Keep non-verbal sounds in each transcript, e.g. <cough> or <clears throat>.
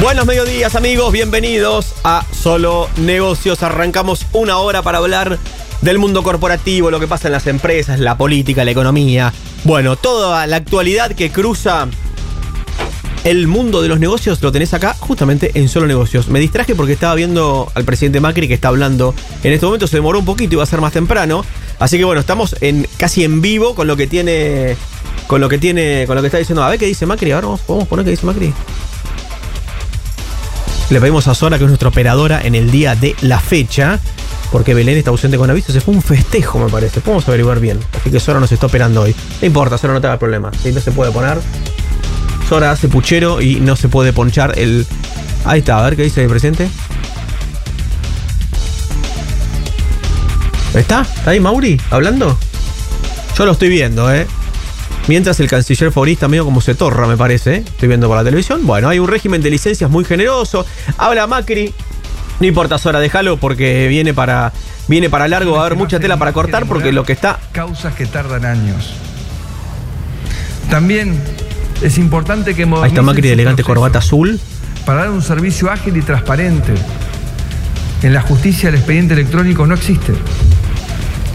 Buenos mediodías amigos, bienvenidos a Solo Negocios. Arrancamos una hora para hablar del mundo corporativo, lo que pasa en las empresas, la política, la economía. Bueno, toda la actualidad que cruza el mundo de los negocios lo tenés acá justamente en Solo Negocios. Me distraje porque estaba viendo al presidente Macri que está hablando. En este momento se demoró un poquito, iba a ser más temprano. Así que bueno, estamos en, casi en vivo con lo que tiene. Con lo que tiene. Con lo que está diciendo. A ver qué dice Macri. Ahora vamos, podemos poner qué dice Macri. Le pedimos a Sora, que es nuestra operadora, en el día de la fecha, porque Belén está ausente con aviso. Se fue un festejo, me parece. Podemos averiguar bien. Así que Sora nos está operando hoy. No importa, Sora no te da problema. Si no se puede poner. Sora hace puchero y no se puede ponchar el. Ahí está, a ver qué dice el presidente. ¿Está? ¿Está ahí Mauri hablando? Yo lo estoy viendo, ¿eh? Mientras el canciller favorista medio como se torra, me parece. ¿eh? Estoy viendo por la televisión. Bueno, hay un régimen de licencias muy generoso. Habla Macri. No importa, Sora, déjalo porque viene para, viene para largo. Va a haber mucha tela para cortar porque lo que está. Causas que tardan años. También es importante que Ahí está Macri de elegante corbata azul. Para dar un servicio ágil y transparente. En la justicia el expediente electrónico no existe.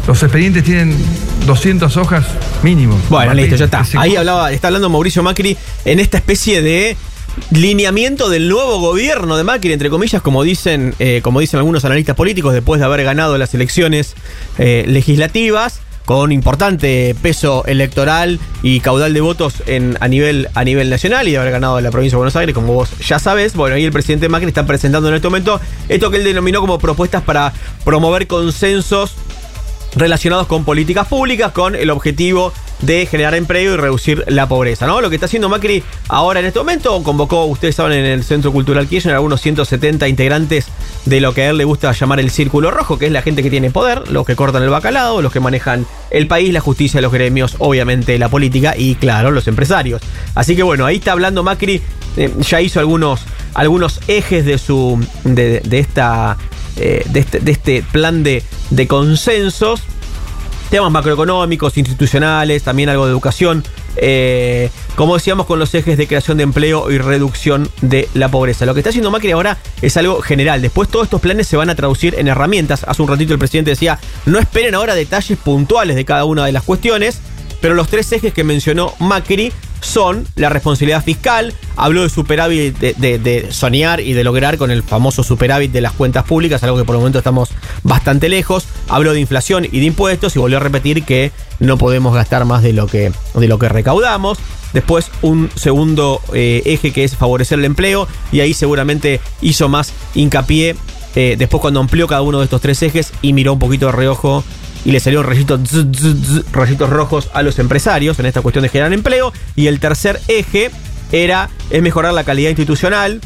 Los expedientes tienen 200 hojas mínimo. Bueno, listo, ya está. Ahí hablaba, está hablando Mauricio Macri en esta especie de lineamiento del nuevo gobierno de Macri, entre comillas, como dicen, eh, como dicen algunos analistas políticos, después de haber ganado las elecciones eh, legislativas, con importante peso electoral y caudal de votos en, a, nivel, a nivel nacional y de haber ganado la provincia de Buenos Aires, como vos ya sabés. Bueno, ahí el presidente Macri está presentando en este momento esto que él denominó como propuestas para promover consensos relacionados con políticas públicas, con el objetivo de generar empleo y reducir la pobreza, ¿no? Lo que está haciendo Macri ahora en este momento, convocó, ustedes saben, en el Centro Cultural Kirchner, algunos 170 integrantes de lo que a él le gusta llamar el Círculo Rojo, que es la gente que tiene poder, los que cortan el bacalao, los que manejan el país, la justicia, los gremios, obviamente la política y, claro, los empresarios. Así que bueno, ahí está hablando Macri, eh, ya hizo algunos, algunos ejes de su, de, esta, eh, de, este, de este plan de, de consensos temas macroeconómicos, institucionales, también algo de educación, eh, como decíamos, con los ejes de creación de empleo y reducción de la pobreza. Lo que está haciendo Macri ahora es algo general. Después todos estos planes se van a traducir en herramientas. Hace un ratito el presidente decía, no esperen ahora detalles puntuales de cada una de las cuestiones, pero los tres ejes que mencionó Macri son la responsabilidad fiscal, habló de superávit, de, soñar y de lograr con el famoso superávit de las cuentas públicas, algo que por el momento estamos bastante lejos, habló de inflación y de impuestos y volvió a repetir que no podemos gastar más de lo que, de lo que recaudamos. Después un segundo eh, eje que es favorecer el empleo y ahí seguramente hizo más hincapié eh, después cuando amplió cada uno de estos tres ejes y miró un poquito de reojo y le salió rayitos, rayitos rojos a los empresarios en esta cuestión de generar empleo. Y el tercer eje era es mejorar la calidad institucional.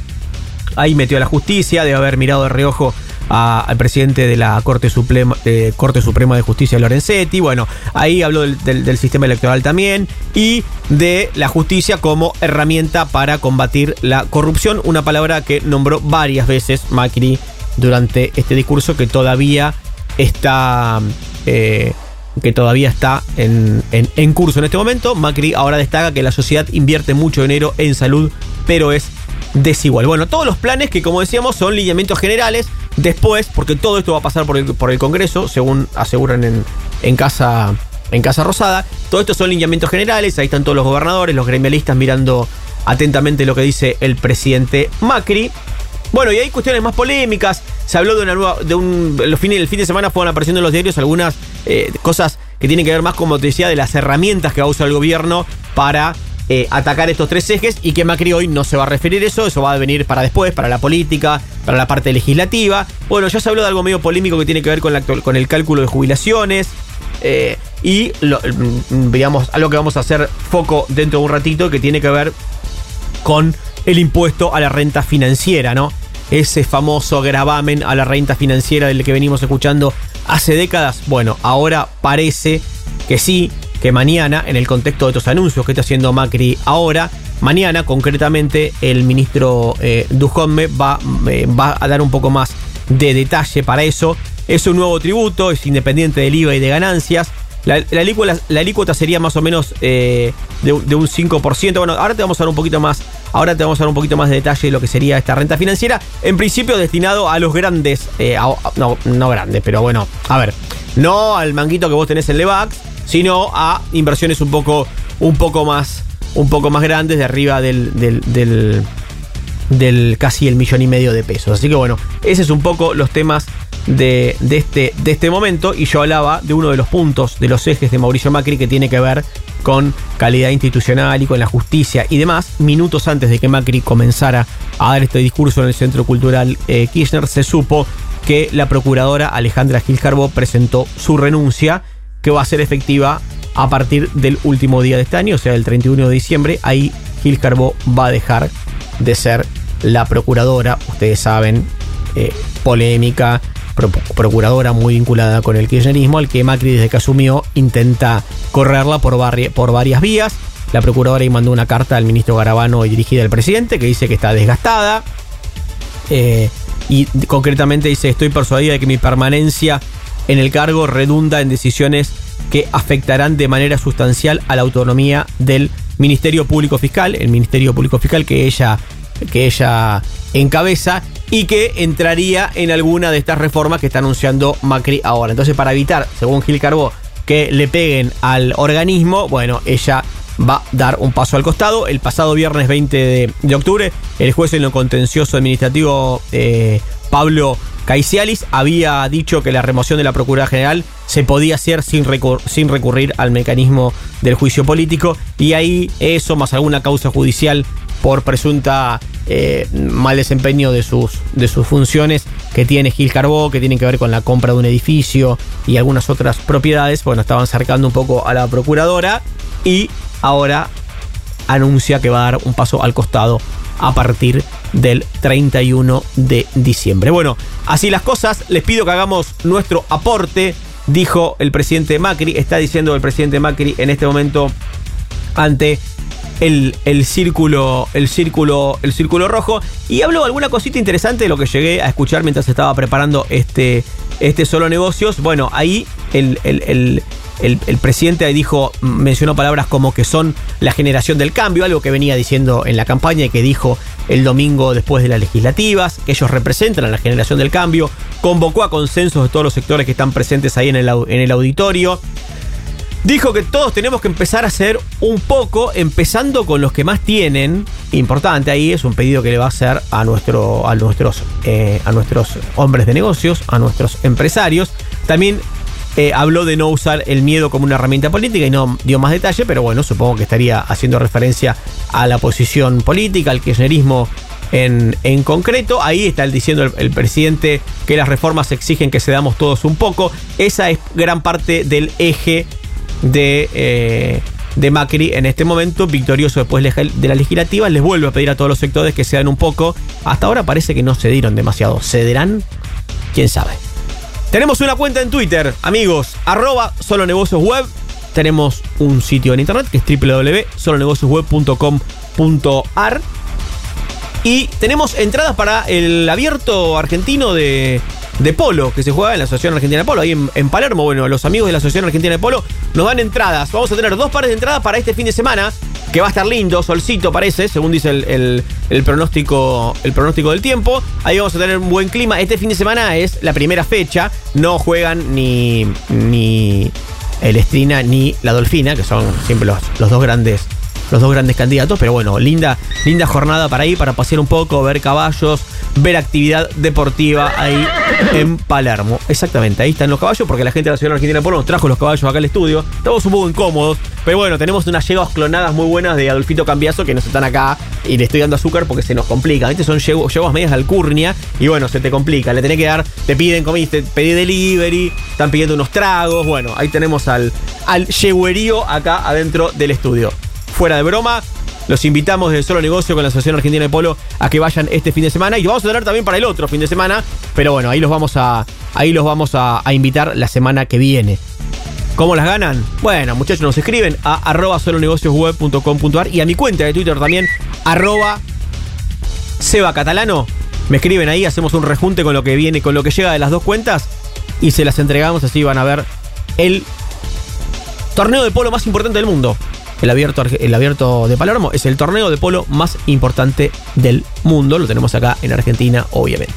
Ahí metió a la justicia, debe haber mirado de reojo al presidente de la Corte Suprema, Corte Suprema de Justicia, Lorenzetti. Bueno, ahí habló del, sistema electoral también y de la justicia como herramienta para combatir la corrupción. Una palabra que nombró varias veces Macri durante este discurso que todavía está eh, que todavía está en, curso en este momento. Macri ahora destaca que la sociedad invierte mucho dinero en salud, pero es desigual. Bueno, todos los planes que como decíamos son lineamientos generales. Después, porque todo esto va a pasar por el, por el Congreso, según aseguran en, en casa en Casa Rosada. Todo esto son lineamientos generales, ahí están todos los gobernadores, los gremialistas mirando atentamente lo que dice el presidente Macri. Bueno, y hay cuestiones más polémicas. Se habló de una nueva. de un. Los fines, el fin de semana fueron apareciendo en los diarios algunas eh, cosas que tienen que ver más, como te decía, de las herramientas que va a usar el gobierno para eh, atacar estos tres ejes y que Macri hoy no se va a referir a eso, eso va a venir para después, para la política, para la parte legislativa. Bueno, ya se habló de algo medio polémico que tiene que ver con, la, con el cálculo de jubilaciones. Eh, y lo, mm, algo que vamos a hacer foco dentro de un ratito que tiene que ver con el impuesto a la renta financiera, ¿no? Ese famoso gravamen a la renta financiera del que venimos escuchando hace décadas. Bueno, ahora parece que sí, que mañana, en el contexto de estos anuncios que está haciendo Macri ahora, mañana concretamente el ministro eh, va, eh, va a dar un poco más de detalle para eso. Es un nuevo tributo, es independiente del IVA y de ganancias. La, la, alícuota, sería más o menos eh, de, un 5%. Bueno, ahora te vamos a dar un poquito más. Ahora te vamos a dar un poquito más de detalle de lo que sería esta renta financiera. En principio destinado a los grandes. Eh, no, no grandes, pero bueno. A ver. No al manguito que vos tenés en Levax sino a inversiones un poco, un poco más, un poco más grandes, de arriba del, del, del, casi el millón y medio de pesos. Así que bueno, ese es un poco los temas de, este, de este momento. Y yo hablaba de uno de los puntos, de los ejes de Mauricio Macri que tiene que ver con calidad institucional y con la justicia y demás. Minutos antes de que Macri comenzara a dar este discurso en el Centro Cultural eh, Kirchner, se supo que la procuradora Alejandra Gil Carbó presentó su renuncia que va a ser efectiva a partir del último día de este año, o sea, el 31 de diciembre. Ahí Gil Carbó va a dejar de ser la procuradora, ustedes saben, eh, polémica, procuradora muy vinculada con el kirchnerismo, al que Macri desde que asumió intenta correrla por, por varias vías. La procuradora y mandó una carta al ministro Garabano dirigida al presidente que dice que está desgastada. Eh, y concretamente dice, estoy persuadida de que mi permanencia en el cargo redunda en decisiones que afectarán de manera sustancial a la autonomía del Ministerio Público Fiscal, el Ministerio Público Fiscal que ella, que ella encabeza y que entraría en alguna de estas reformas que está anunciando Macri ahora. Entonces, para evitar, según Gil Carbó, que le peguen al organismo, bueno, ella va a dar un paso al costado. El pasado viernes 20 de, octubre, el juez en lo contencioso administrativo eh, Pablo Caicialis había dicho que la remoción de la Procuraduría General se podía hacer sin, sin recurrir al mecanismo del juicio político y ahí eso más alguna causa judicial por presunta eh, mal desempeño de sus, de sus funciones que tiene Gil Carbó, que tienen que ver con la compra de un edificio y algunas otras propiedades, bueno, estaban acercando un poco a la procuradora y ahora anuncia que va a dar un paso al costado a partir del 31 de diciembre. Bueno, así las cosas, les pido que hagamos nuestro aporte, dijo el presidente Macri, está diciendo el presidente Macri en este momento ante el, el, círculo, el círculo, el círculo rojo. Y habló alguna cosita interesante de lo que llegué a escuchar mientras estaba preparando este, este solo negocios. Bueno, ahí el, el, el, presidente dijo, mencionó palabras como que son la generación del cambio, algo que venía diciendo en la campaña y que dijo el domingo después de las legislativas, que ellos representan a la generación del cambio, convocó a consensos de todos los sectores que están presentes ahí en el, en el auditorio. Dijo que todos tenemos que empezar a hacer un poco, empezando con los que más tienen. Importante ahí, es un pedido que le va a hacer a, nuestro, a, nuestros, eh, a nuestros hombres de negocios, a nuestros empresarios. También eh, habló de no usar el miedo como una herramienta política y no dio más detalle, pero bueno, supongo que estaría haciendo referencia a la posición política, al kirchnerismo en, en concreto. Ahí está diciendo el, presidente que las reformas exigen que cedamos todos un poco. Esa es gran parte del eje de, eh, de Macri en este momento, victorioso después de la legislativa. Les vuelve a pedir a todos los sectores que cedan un poco. Hasta ahora parece que no cedieron demasiado. ¿Cederán? ¿Quién sabe? Tenemos una cuenta en Twitter, amigos, arroba solo negocios web. Tenemos un sitio en internet que es www.solonegociosweb.com.ar. Y tenemos entradas para el abierto argentino de, de polo que se juega en la Asociación Argentina de Polo, ahí en, Palermo. Bueno, los amigos de la Asociación Argentina de Polo nos dan entradas. Vamos a tener dos pares de entradas para este fin de semana, que va a estar lindo, solcito parece, según dice el, pronóstico, el pronóstico del tiempo. Ahí vamos a tener un buen clima. Este fin de semana es la primera fecha. No juegan ni, ni el Estrina ni la Dolfina, que son siempre los dos grandes los dos grandes candidatos. Pero bueno, linda, linda jornada para ir, para pasear un poco, ver caballos, ver actividad deportiva ahí en Palermo. Exactamente, ahí están los caballos, porque la gente de la ciudad argentina por nos trajo los caballos acá al estudio. Estamos un poco incómodos, pero bueno, tenemos unas yeguas clonadas muy buenas de Adolfito Cambiazo que nos están acá y le estoy dando azúcar porque se nos complica. Este son yeguas medias de alcurnia y bueno, se te complica. Le tenés que dar, te piden comiste, pedí delivery, están pidiendo unos tragos. Bueno, ahí tenemos al, al yeguerío acá adentro del estudio. Fuera de broma, los invitamos desde Solo Negocio con la Asociación Argentina de Polo a que vayan este fin de semana y vamos a tener también para el otro fin de semana, pero bueno, ahí los vamos a, ahí los vamos a, invitar la semana que viene. ¿Cómo las ganan? Bueno, muchachos, nos escriben a arroba solonegociosweb.com.ar y a mi cuenta de Twitter también, arroba Seba Catalano. Me escriben ahí, hacemos un rejunte con lo que viene, con lo que llega de las dos cuentas y se las entregamos, así van a ver el torneo de polo más importante del mundo el abierto, el abierto de Palermo es el torneo de polo más importante del mundo. Lo tenemos acá en Argentina, obviamente.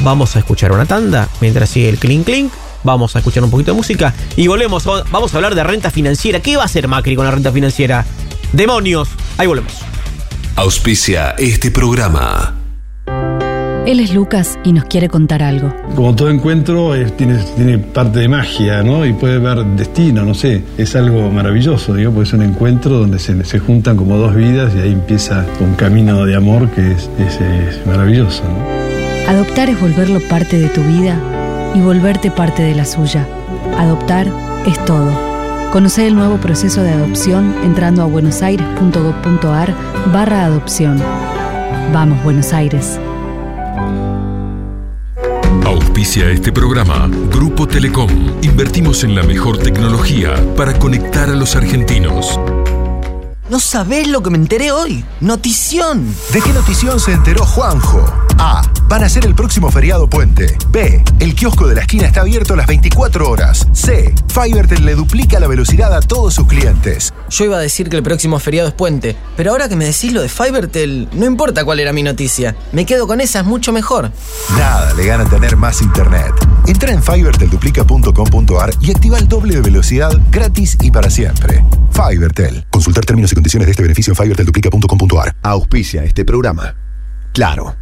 Vamos a escuchar una tanda mientras sigue el clink clink. Vamos a escuchar un poquito de música y volvemos. Vamos a hablar de renta financiera. ¿Qué va a hacer Macri con la renta financiera? ¡Demonios! Ahí volvemos. Auspicia este programa. Él es Lucas y nos quiere contar algo. Como todo encuentro tiene, tiene, parte de magia, ¿no? Y puede ver destino, no sé. Es algo maravilloso, digo, porque es un encuentro donde se, se juntan como dos vidas y ahí empieza un camino de amor que es, es, maravilloso, ¿no? Adoptar es volverlo parte de tu vida y volverte parte de la suya. Adoptar es todo. Conoce el nuevo proceso de adopción entrando a buenosaires.gov.ar barra adopción. Vamos, Buenos Aires. Auspicia este programa Grupo Telecom. Invertimos en la mejor tecnología para conectar a los argentinos. No sabés lo que me enteré hoy. Notición. ¿De qué notición se enteró Juanjo? A. Van a ser el próximo feriado puente. B. El kiosco de la esquina está abierto las 24 horas. C. Fivertel le duplica la velocidad a todos sus clientes. Yo iba a decir que el próximo feriado es puente, pero ahora que me decís lo de Fivertel, no importa cuál era mi noticia. Me quedo con esa, es mucho mejor. Nada le gana tener más internet. Entra en fivertelduplica.com.ar y activa el doble de velocidad gratis y para siempre. Fivertel. Consultar términos y condiciones de este beneficio en fivertelduplica.com.ar. Auspicia este programa. Claro.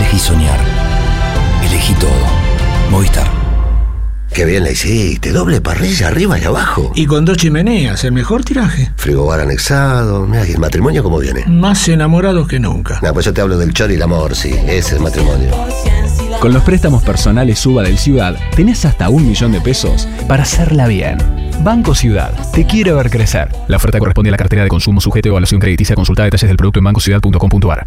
elegí soñar, elegí todo. Movistar. Qué bien la hiciste, doble parrilla arriba y abajo. Y con dos chimeneas, el mejor tiraje. Frigobar anexado, mira, ¿y el matrimonio cómo viene? Más enamorados que nunca. No, pues yo te hablo del chor y el amor, sí, ese es el matrimonio. Con los préstamos personales Suba del Ciudad, tenés hasta un millón de pesos para hacerla bien. Banco Ciudad, te quiere ver crecer. La oferta corresponde a la cartera de consumo sujeto a evaluación crediticia. Consulta detalles del producto en bancociudad.com.ar.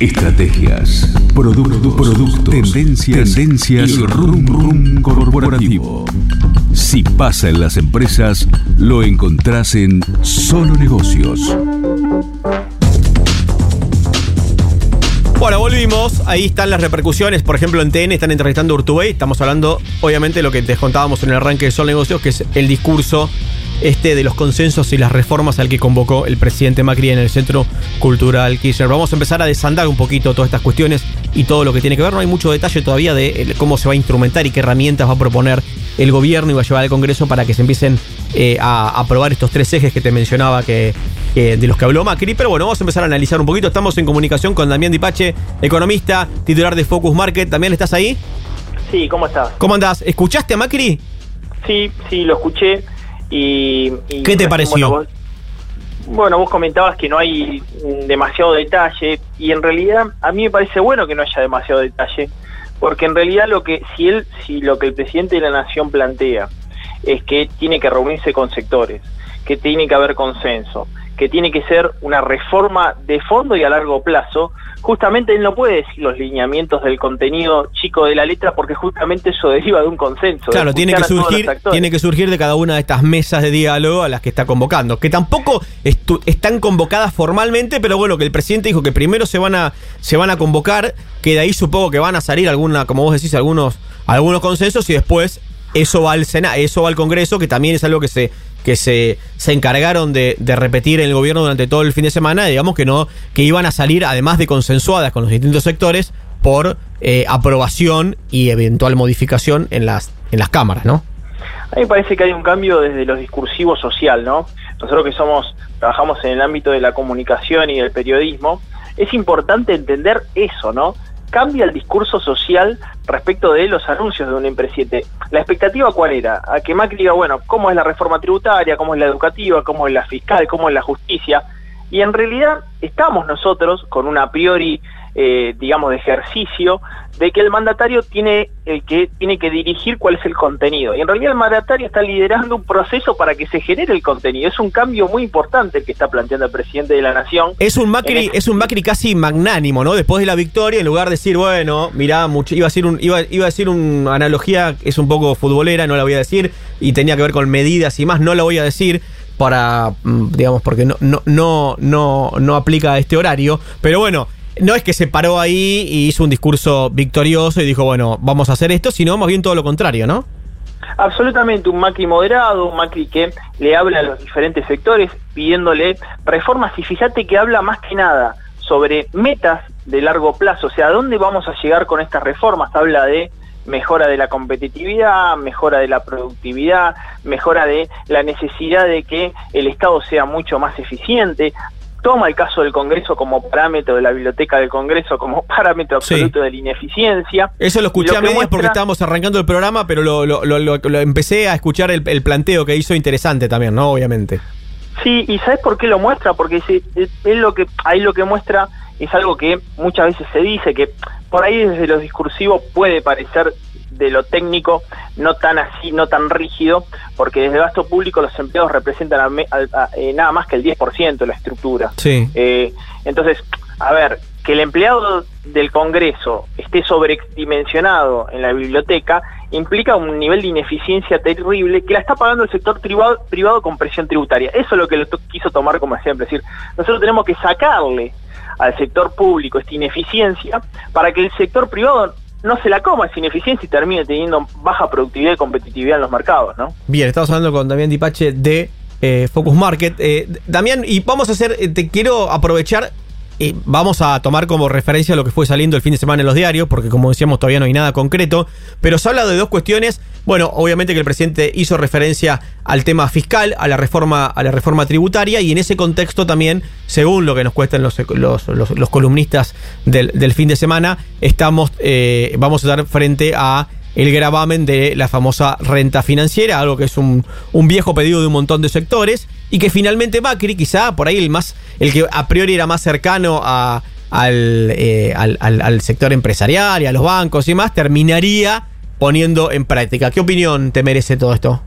Estrategias, productos, productos, tendencias, tendencias y rum rum corporativo. Si pasa en las empresas, lo encontrás en Solo Negocios. Bueno, volvimos. Ahí están las repercusiones. Por ejemplo, en TN están entrevistando a Urtubey. Estamos hablando, obviamente, de lo que te contábamos en el arranque de Solo Negocios, que es el discurso este de los consensos y las reformas al que convocó el presidente Macri en el Centro Cultural Kirchner. Vamos a empezar a desandar un poquito todas estas cuestiones y todo lo que tiene que ver. No hay mucho detalle todavía de eh, cómo se va a instrumentar y qué herramientas va a proponer el gobierno y va a llevar al Congreso para que se empiecen eh, a aprobar estos tres ejes que te mencionaba que, que- de los que habló Macri. Pero bueno, vamos a empezar a analizar un poquito. Estamos en comunicación con Damián Dipache, economista, titular de Focus Market. ¿También estás ahí? Sí, ¿cómo estás? ¿Cómo andás? ¿Escuchaste a Macri? Sí, sí, lo escuché y... y- ¿Qué te pareció? Bueno vos, bueno, vos comentabas que no hay demasiado detalle y en realidad a mí me parece bueno que no haya demasiado detalle porque en realidad lo que si él si lo que el presidente de la nación plantea es que tiene que reunirse con sectores, que tiene que haber consenso, que tiene que ser una reforma de fondo y a largo plazo, justamente él no puede decir los lineamientos del contenido chico de la letra porque justamente eso <laughs> deriva de un consenso. Claro, tiene que surgir, tiene que surgir de cada una de estas mesas de diálogo a las que está convocando, que tampoco estu- están convocadas formalmente, pero bueno, que el presidente dijo que primero se van a se van a convocar, que de ahí supongo que van a salir alguna, como vos decís, algunos algunos consensos y después eso va al Sena, eso va al Congreso, que también es algo que se que se, se encargaron de, de repetir en el gobierno durante todo el fin de semana, digamos que no, que iban a salir, además de consensuadas con los distintos sectores, por eh, aprobación y eventual modificación en las, en las cámaras, ¿no? A mí me parece que hay un cambio desde lo discursivo social, ¿no? Nosotros que somos, trabajamos en el ámbito de la comunicación y del periodismo, es importante entender eso, ¿no? Cambia el discurso social respecto de los anuncios de un presidente. ¿La expectativa cuál era? A que Macri diga, bueno, ¿cómo es la reforma tributaria? ¿Cómo es la educativa? ¿Cómo es la fiscal? ¿Cómo es la justicia? Y en realidad estamos nosotros con un a priori, eh, digamos, de ejercicio de que el mandatario tiene el que tiene que dirigir cuál es el contenido. Y en realidad el mandatario está liderando un proceso para que se genere el contenido. Es un cambio muy importante el que está planteando el presidente de la nación. Es un Macri, En es un Macri casi magnánimo, ¿no? Después de la victoria, en lugar de decir, bueno, mirá, mucho, iba a decir un, iba, iba a decir una analogía, es un poco futbolera, no la voy a decir, y tenía que ver con medidas y más, no la voy a decir para, mm, digamos, porque no, no, no, no, no aplica a este horario. Pero bueno, no es que se paró ahí y hizo un discurso victorioso y dijo, bueno, vamos a hacer esto, sino más bien todo lo contrario, ¿no? Absolutamente un Macri moderado, un Macri que le habla a los diferentes sectores pidiéndole reformas y fíjate que habla más que nada sobre metas de largo plazo, o sea, ¿a dónde vamos a llegar con estas reformas? Habla de mejora de la competitividad, mejora de la productividad, mejora de la necesidad de que el Estado sea mucho más eficiente. Toma el caso del Congreso como parámetro de la biblioteca del Congreso como <laughs> parámetro absoluto de la ineficiencia. Eso lo escuché a medias porque estábamos arrancando el programa, pero lo, lo- lo- lo- lo empecé a escuchar el, el planteo que hizo interesante también, ¿no? Obviamente. Sí, y ¿sabes por qué lo muestra? Porque es, es lo que ahí lo que muestra es algo que muchas veces se dice que por ahí desde lo discursivo puede parecer de lo técnico no tan así, no tan rígido, porque desde el gasto público los empleados representan a a- eh, nada más que el 10% de la estructura. Sí. Eh, entonces, a ver, que el empleado del Congreso esté sobredimensionado en la biblioteca implica un nivel de ineficiencia terrible que la está pagando el sector privado, privado con presión tributaria. Eso es lo que lo quiso tomar como ejemplo. Es decir, nosotros tenemos que sacarle al sector público esta ineficiencia para que el sector privado no se la coma esa ineficiencia y termine teniendo baja productividad y competitividad en los mercados, ¿no? Bien, estamos hablando con Damián Dipache de eh, Focus Market. Eh, Damián, y vamos a hacer, eh, te quiero aprovechar, vamos a tomar como referencia lo que fue saliendo el fin de semana en los diarios, porque como decíamos todavía no hay nada concreto, pero se habla de dos cuestiones. Bueno, obviamente que el presidente hizo referencia al tema fiscal, a la reforma, a la reforma tributaria, y en ese contexto también, según lo que nos cuestan los, los, los- los columnistas del, del fin de semana, estamos, eh, vamos a estar frente a el gravamen de la famosa renta financiera, algo que es un, un viejo pedido de un montón de sectores, y que finalmente Macri, quizá por ahí el más, el que a priori era más cercano al, eh, al, al- al sector empresarial y a los bancos y más, terminaría poniendo en práctica. ¿Qué opinión te merece todo esto?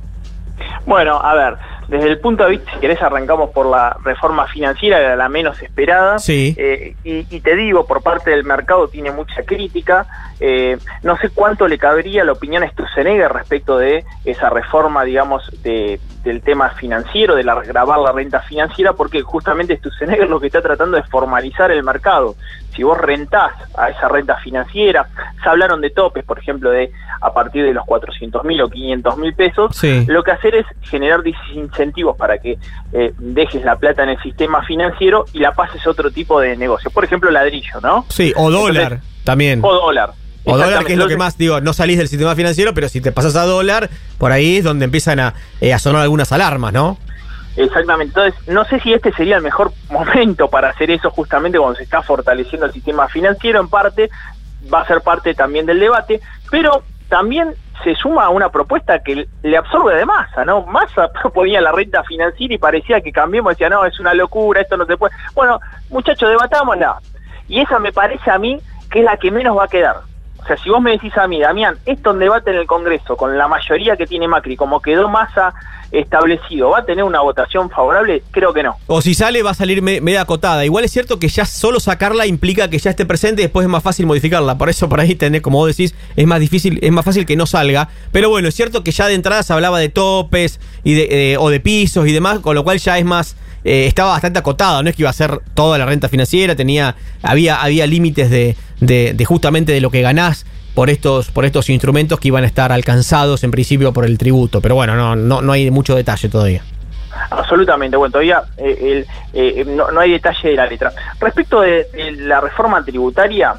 Bueno, a ver, desde el punto de vista, si querés, arrancamos por la reforma financiera, era la menos esperada. Sí. Eh, y, y te digo, por parte del mercado tiene mucha crítica. Eh, no sé cuánto le cabría la opinión a Sturzenegger respecto de esa reforma, digamos, de, del tema financiero, de la, grabar la renta financiera, porque justamente Stusenegger lo que está tratando es formalizar el mercado. Si vos rentás a esa renta financiera, se hablaron de topes, por ejemplo, de a partir de los 400 mil o 500 mil pesos, Sí. lo que hacer es generar incentivos para que eh, dejes la plata en el sistema financiero y la pases a otro tipo de negocio. Por ejemplo, ladrillo, ¿no? Sí, o dólar también. O dólar. O dólar, que es lo que más, digo, no salís del sistema financiero, pero si te pasas a dólar, por ahí es donde empiezan a, eh, a sonar algunas alarmas, ¿no? Exactamente, entonces no sé si este sería el mejor <laughs> momento para hacer eso justamente cuando se está fortaleciendo el sistema financiero en parte, va a ser parte también del debate, pero también se suma a una propuesta que le absorbe de masa, ¿no? Massa proponía <laughs> la renta financiera y parecía que cambiemos, decía, no, es una locura, esto no se puede. Bueno, muchachos, debatámosla. Y esa me parece a mí que es la que menos va a quedar. O sea, si vos me decís a mí, Damián, esto en debate en el Congreso, con la mayoría que tiene Macri, como quedó Massa establecido, ¿va a tener una votación favorable? Creo que no. O si sale, va a salir me- media acotada. Igual es cierto que ya solo sacarla implica que ya esté presente y después es más fácil modificarla. Por eso por ahí tenés, como vos decís, es más difícil, es más fácil que no salga. Pero bueno, es cierto que ya de entrada se hablaba de topes y de, eh, o de pisos y demás, con lo cual ya es más. eh, estaba bastante acotada, no es que iba a ser toda la renta financiera, tenía, había, había límites de, de, de justamente de lo que ganás por estos, por estos instrumentos que iban a estar alcanzados en principio por el tributo. Pero bueno, no, no, no hay mucho detalle todavía. Absolutamente, bueno, todavía eh, el, eh, no, no hay detalle de la letra. Respecto de, de la reforma tributaria,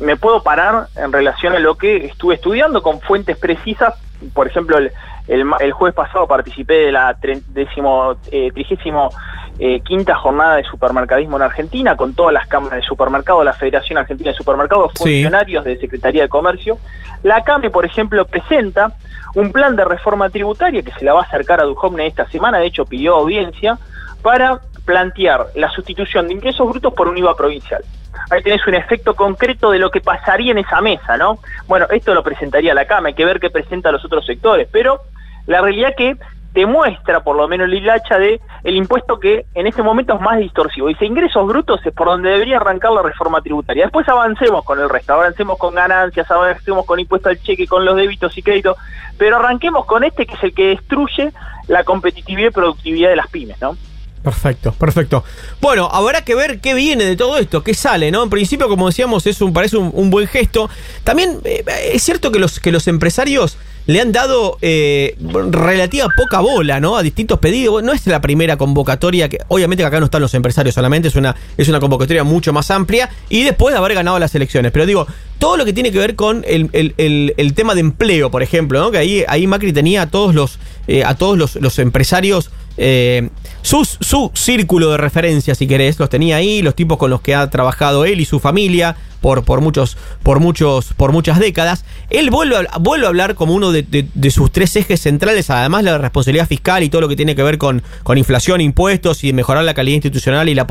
me puedo parar en relación a lo que estuve estudiando con fuentes precisas. Por ejemplo, el, el, jueves pasado participé de la eh, trigésimo eh, quinta jornada de supermercadismo en Argentina con todas las cámaras de supermercado, la Federación Argentina de Supermercados, Sí. funcionarios de Secretaría de Comercio. La CAME, por ejemplo, presenta un plan de reforma tributaria que se la va a acercar a Duhovne esta semana, de hecho pidió audiencia, para plantear la sustitución de ingresos brutos por un IVA provincial. Ahí tenés un efecto concreto de lo que pasaría en esa mesa, ¿no? Bueno, esto lo presentaría la CAME, hay que ver qué presenta los otros sectores, pero la realidad que te muestra por lo menos la hilacha de el impuesto que en este momento es más distorsivo. Dice ingresos brutos es por donde debería arrancar la reforma tributaria. Después avancemos con el resto, avancemos con ganancias, avancemos con impuesto al cheque, con los débitos y créditos, pero arranquemos con este que es el que destruye la competitividad y productividad de las pymes, ¿no? Perfecto, perfecto. Bueno, habrá que ver qué viene de todo esto, qué sale, ¿no? En principio, como decíamos, es un, parece un, un buen gesto. También eh, es cierto que los, que los empresarios le han dado eh, relativa poca bola, ¿no? A distintos pedidos. No es la primera convocatoria que, obviamente acá no están los empresarios solamente, es una, es una convocatoria mucho más amplia y después de haber ganado las elecciones. Pero digo, todo lo que tiene que ver con el, el- el- el tema de empleo, por ejemplo, ¿no? Que ahí, ahí Macri tenía a todos los, eh, a todos los, los empresarios eh, su círculo de referencia, si querés, los tenía ahí, los tipos con los que ha trabajado él y su familia por, por muchos, por muchos, por muchas décadas. Él vuelve a, vuelve a hablar como uno de, de- sus tres ejes centrales, además la responsabilidad fiscal y todo lo que tiene que ver con, con inflación, impuestos y mejorar la calidad institucional y la,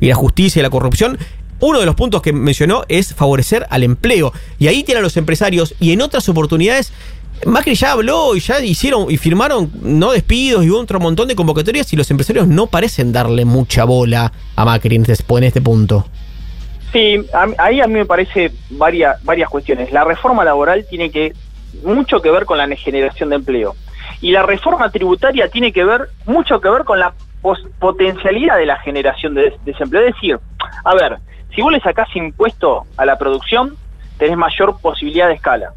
y la justicia y la corrupción. Uno de los puntos que mencionó es favorecer al empleo. Y ahí tienen a los empresarios y en otras oportunidades Macri ya habló y ya hicieron y firmaron no despidos y otro montón de convocatorias y los empresarios no parecen darle mucha bola a Macri en este, en este punto. Sí, a ahí a mí me parece varias, varias cuestiones. La reforma laboral tiene que mucho que ver con la generación de empleo. Y la reforma tributaria tiene que ver mucho que ver con la potencialidad de la generación de des- desempleo. Es decir, a ver, si vos le sacás impuesto a la producción, tenés mayor posibilidad de escala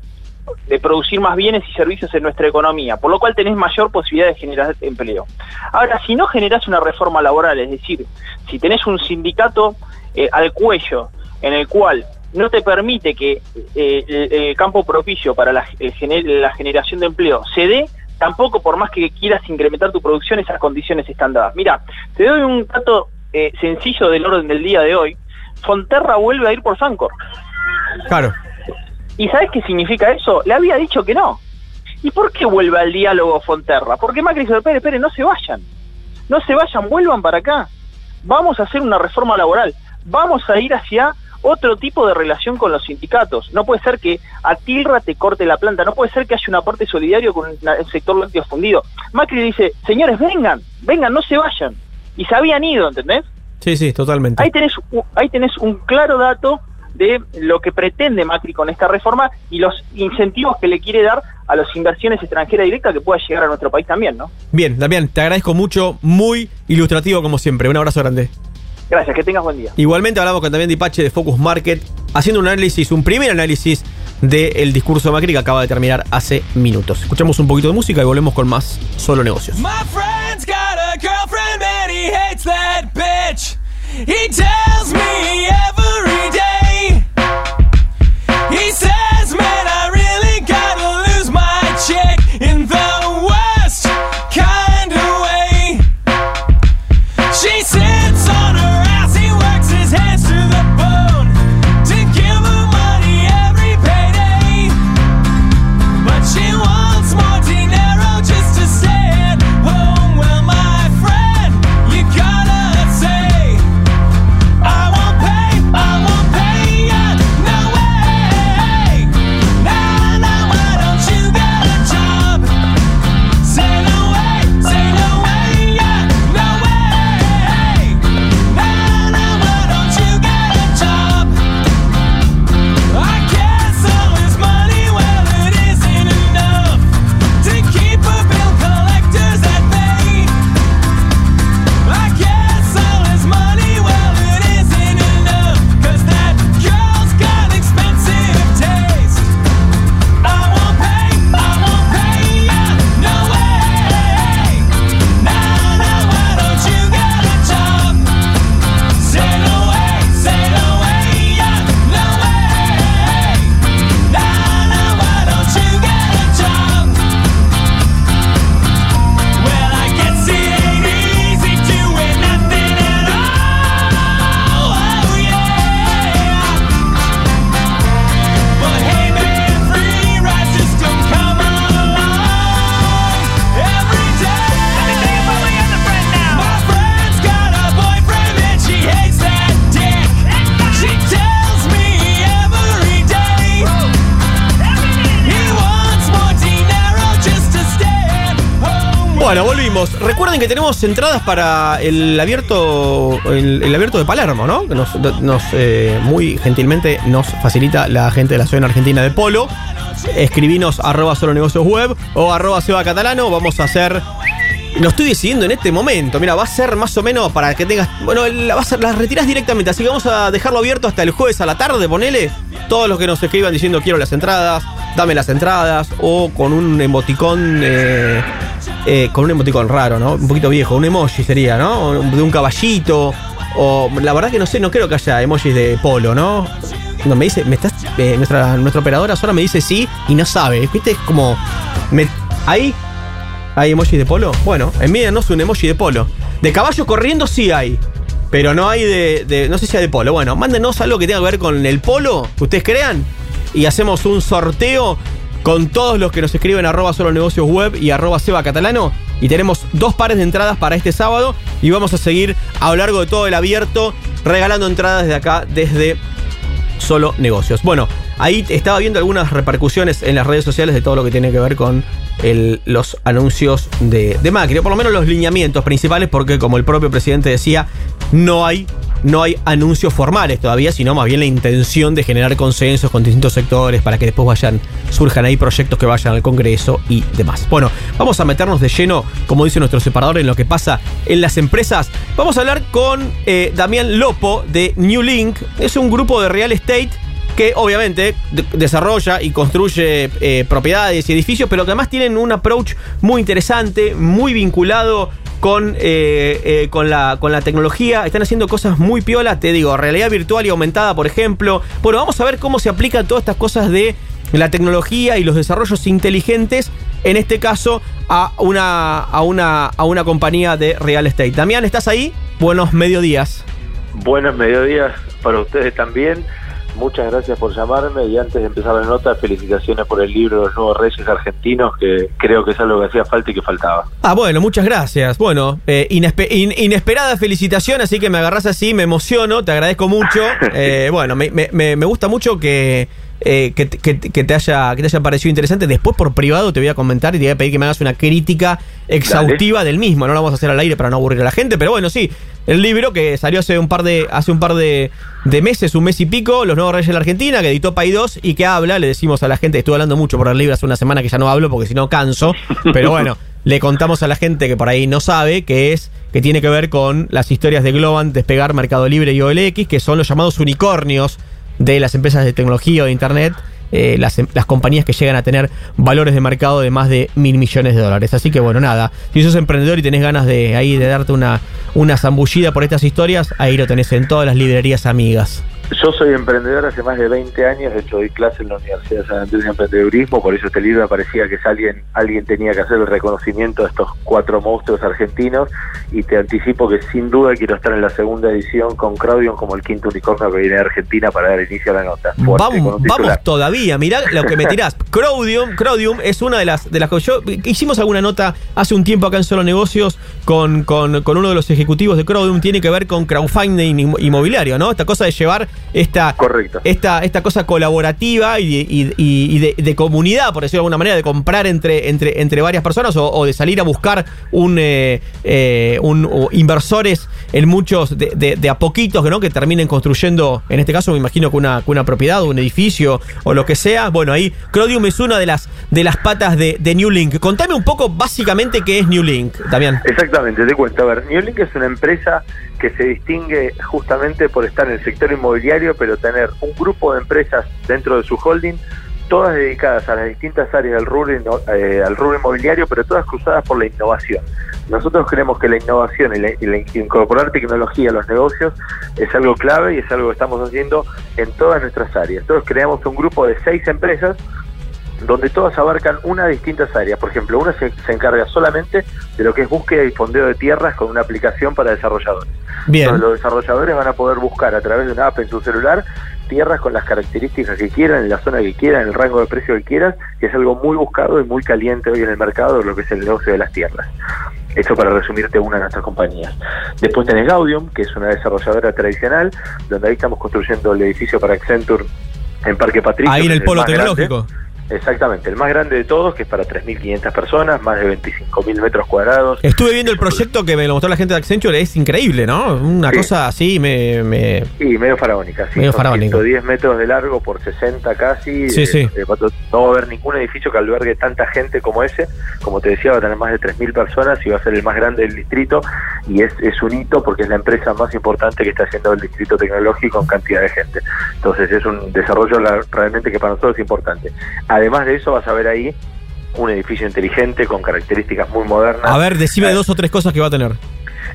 de producir más bienes y servicios en nuestra economía, por lo cual tenés mayor posibilidad de generar empleo. Ahora, si no generás una reforma laboral, es decir, si tenés un sindicato eh, al cuello en el cual no te permite que eh, el, campo propicio para la generación de empleo se dé, tampoco por más que quieras incrementar tu producción, esas condiciones están dadas. Mira, te doy un dato eh, sencillo del orden del día de hoy. Fonterra vuelve a ir por Sancor. Claro. ¿Y sabes qué significa eso? Le había dicho que no. ¿Y por qué vuelve al diálogo Fonterra? Porque Macri dice, espere, espere, no se vayan. No se vayan, vuelvan para acá. Vamos a hacer una reforma laboral. Vamos a ir hacia otro tipo de relación con los sindicatos. No puede ser que a Tilra te corte la planta. No puede ser que haya un aporte solidario con el sector lácteo fundido. Macri dice, señores, vengan, vengan, no se vayan. Y se habían ido, ¿entendés? Sí, sí, totalmente. Ahí tenés, ahí tenés un claro dato de lo que pretende Macri con esta reforma y los incentivos que le quiere dar a las inversiones extranjeras directas que pueda llegar a nuestro país también, ¿no? Bien, Damián, te agradezco mucho, muy ilustrativo como siempre. Un abrazo grande. Gracias, que tengas buen día. Igualmente hablamos con Damián Dipache de Focus Market, haciendo un análisis, un primer análisis del discurso de Macri que acaba de terminar hace minutos. Escuchamos un poquito de música y volvemos con más Solo Negocios. My friend's got a girlfriend and he hates that bitch. He tells me every Bueno, volvimos. Recuerden que tenemos entradas para el abierto el, abierto de Palermo, ¿no? Que nos, eh, muy gentilmente nos facilita la gente de la Asociación Argentina de Polo. Escribinos arroba solo negocios web o arroba seba catalano. Vamos a hacer. Lo estoy decidiendo en este momento. Mira, va a ser más o menos para que tengas. Bueno, la- las retiras directamente. Así que vamos a dejarlo abierto hasta el jueves a la tarde. Ponele. Todos los que nos escriban diciendo quiero las entradas, dame las entradas. O con un emoticón. eh, eh, con un emoticón raro, ¿no? Un poquito viejo. Un emoji sería, ¿no? De un caballito. O la verdad que no sé, no creo que haya emojis de polo, ¿no? No, me dice, me estás. eh, nuestra, nuestra operadora sola me dice sí y no sabe. ¿Viste? Es como. me- ahí. ¿Hay emojis de polo? Bueno, envíanos un emoji de polo. De caballo corriendo sí hay. Pero no hay de, No sé si hay de polo. Bueno, mándenos algo que tenga que ver con el polo, ustedes crean. Y hacemos un sorteo con todos los que nos escriben arroba solo negocios web y arroba seba catalano. Y tenemos dos pares de entradas para este sábado. Y vamos a seguir a lo largo de todo el abierto regalando entradas desde acá, desde solo negocios. Bueno, ahí estaba viendo algunas repercusiones en las redes sociales de todo lo que tiene que ver con los anuncios de, de Macri, o por lo menos los lineamientos principales, porque como el propio presidente decía, no hay, no hay anuncios formales todavía, sino más bien la intención de generar consensos con distintos sectores para que después vayan, surjan ahí proyectos que vayan al Congreso y demás. Bueno, vamos a meternos de lleno, como dice nuestro separador, en lo que pasa en las empresas. Vamos a hablar con eh, Damián Lopo de New Link. Es un grupo de real estate que obviamente de- desarrolla y construye eh, propiedades y edificios, pero que además tienen un approach muy interesante, muy vinculado con, eh, eh, con, la, con la tecnología. Están haciendo cosas muy piolas, te digo, realidad virtual y aumentada, por ejemplo. Bueno, vamos a ver cómo se aplican todas estas cosas de la tecnología y los desarrollos inteligentes, en este caso, a una, a una, a una compañía de real estate. Damián, ¿estás ahí? Buenos mediodías. Buenos mediodías para ustedes también. Muchas gracias por llamarme y antes de empezar la nota, felicitaciones por el libro Los Nuevos Reyes Argentinos, que creo que es algo que hacía falta y que faltaba. Ah, bueno, muchas gracias. Bueno, eh, inespe- in- inesperada felicitación, así que me agarras así, me emociono, te agradezco mucho. <laughs> Eh, bueno, me, me- me- me gusta mucho que, eh, que, que- que te haya, que te haya parecido interesante. Después por privado te voy a comentar y te voy a pedir que me hagas una crítica exhaustiva del mismo. No lo vamos a hacer al aire para no aburrir a la gente, pero bueno, sí. El libro que salió hace un par de, hace un par de, de meses, un mes y pico, Los Nuevos Reyes de la Argentina, que editó Pay 2 y que habla, le decimos a la gente, estuve hablando mucho por el libro hace una semana que ya no hablo porque si no canso, pero bueno, <laughs> le contamos a la gente que por ahí no sabe que es que tiene que ver con las historias de Globan, Despegar, Mercado Libre y OLX, que son los llamados unicornios de las empresas de tecnología o de internet, eh, las, em- las compañías que llegan a tener valores de mercado de más de mil millones de dólares. Así que bueno, nada, si sos emprendedor y tenés ganas de ahí de darte una, una zambullida por estas historias, ahí lo tenés en todas las librerías amigas. Yo soy emprendedor hace más de 20 años, de hecho doy clase en la Universidad de San Andrés de Emprendedurismo, por eso este libro me parecía que alguien, alguien tenía que hacer el reconocimiento de estos cuatro monstruos argentinos y te anticipo que sin duda quiero estar en la segunda edición con Crowdion como el quinto unicornio que viene de Argentina para dar inicio a la nota. Fuerte, Vamos, vamos todavía, mirá lo que me tirás. <laughs> Crowdium, Crowdium es una de las de las cosas. Yo hicimos alguna nota hace un tiempo acá en Solo Negocios con, con, con uno de los ejecutivos de Crowdium, tiene que ver con crowdfunding inmo- inmobiliario, ¿no? Esta cosa de llevar esta, esta, esta cosa colaborativa y, y- y- y de, de comunidad, por decirlo de alguna manera, de comprar entre, entre, entre varias personas o, o de salir a buscar un, eh, eh, un- inversores en muchos de, de- de a poquitos ¿no? que terminen construyendo, en este caso me imagino que una, que una propiedad o un edificio o lo que sea. Bueno, ahí Crodium es una de las, de las patas de, de New Link. Contame un poco básicamente qué es New Link, Damián. Exactamente, te cuento. A ver, Neolink es una empresa que se distingue justamente por estar en el sector inmobiliario, pero tener un grupo de empresas dentro de su holding, todas dedicadas a las distintas áreas del rubro, eh, al rubro inmobiliario, pero todas cruzadas por la innovación. Nosotros creemos que la innovación y, la, y la incorporar tecnología a los negocios es algo clave y es algo que estamos haciendo en todas nuestras áreas. Entonces creamos un grupo de seis empresas donde todas abarcan una de distintas áreas. Por ejemplo, una se, se encarga solamente de lo que es búsqueda y fondeo de tierras con una aplicación para desarrolladores. Bien. Entonces, los desarrolladores van a poder buscar a través de una app en su celular tierras con las características que quieran, en la zona que quieran, en el rango de precio que quieras, que es algo muy buscado y muy caliente hoy en el mercado, lo que es el negocio de las tierras. Eso para resumirte una de nuestras compañías. Después tenés Gaudium, que es una desarrolladora tradicional, donde ahí estamos construyendo el edificio para Accenture en Parque Patricio. Ahí en el polo grande. Exactamente, el más grande de todos, que es para 3.500 personas, más de 25.000 metros cuadrados. Estuve viendo el proyecto que me lo mostró la gente de Accenture, es increíble, ¿no? Una Sí. cosa así me... me- Sí, medio faraónica, sí. Medio son faraónico. 110 metros de largo por 60 casi. Sí, Eh, sí. eh, no va a haber ningún edificio que albergue tanta gente como ese. Como te decía, va a tener más de 3.000 personas y va a ser el más grande del distrito. Y es, es un hito porque es la empresa más importante que está haciendo el distrito tecnológico en cantidad de gente. Entonces es un desarrollo la- realmente que para nosotros es importante. Además de eso, vas a ver ahí un edificio inteligente con características muy modernas. A ver, decime dos o tres cosas que va a tener.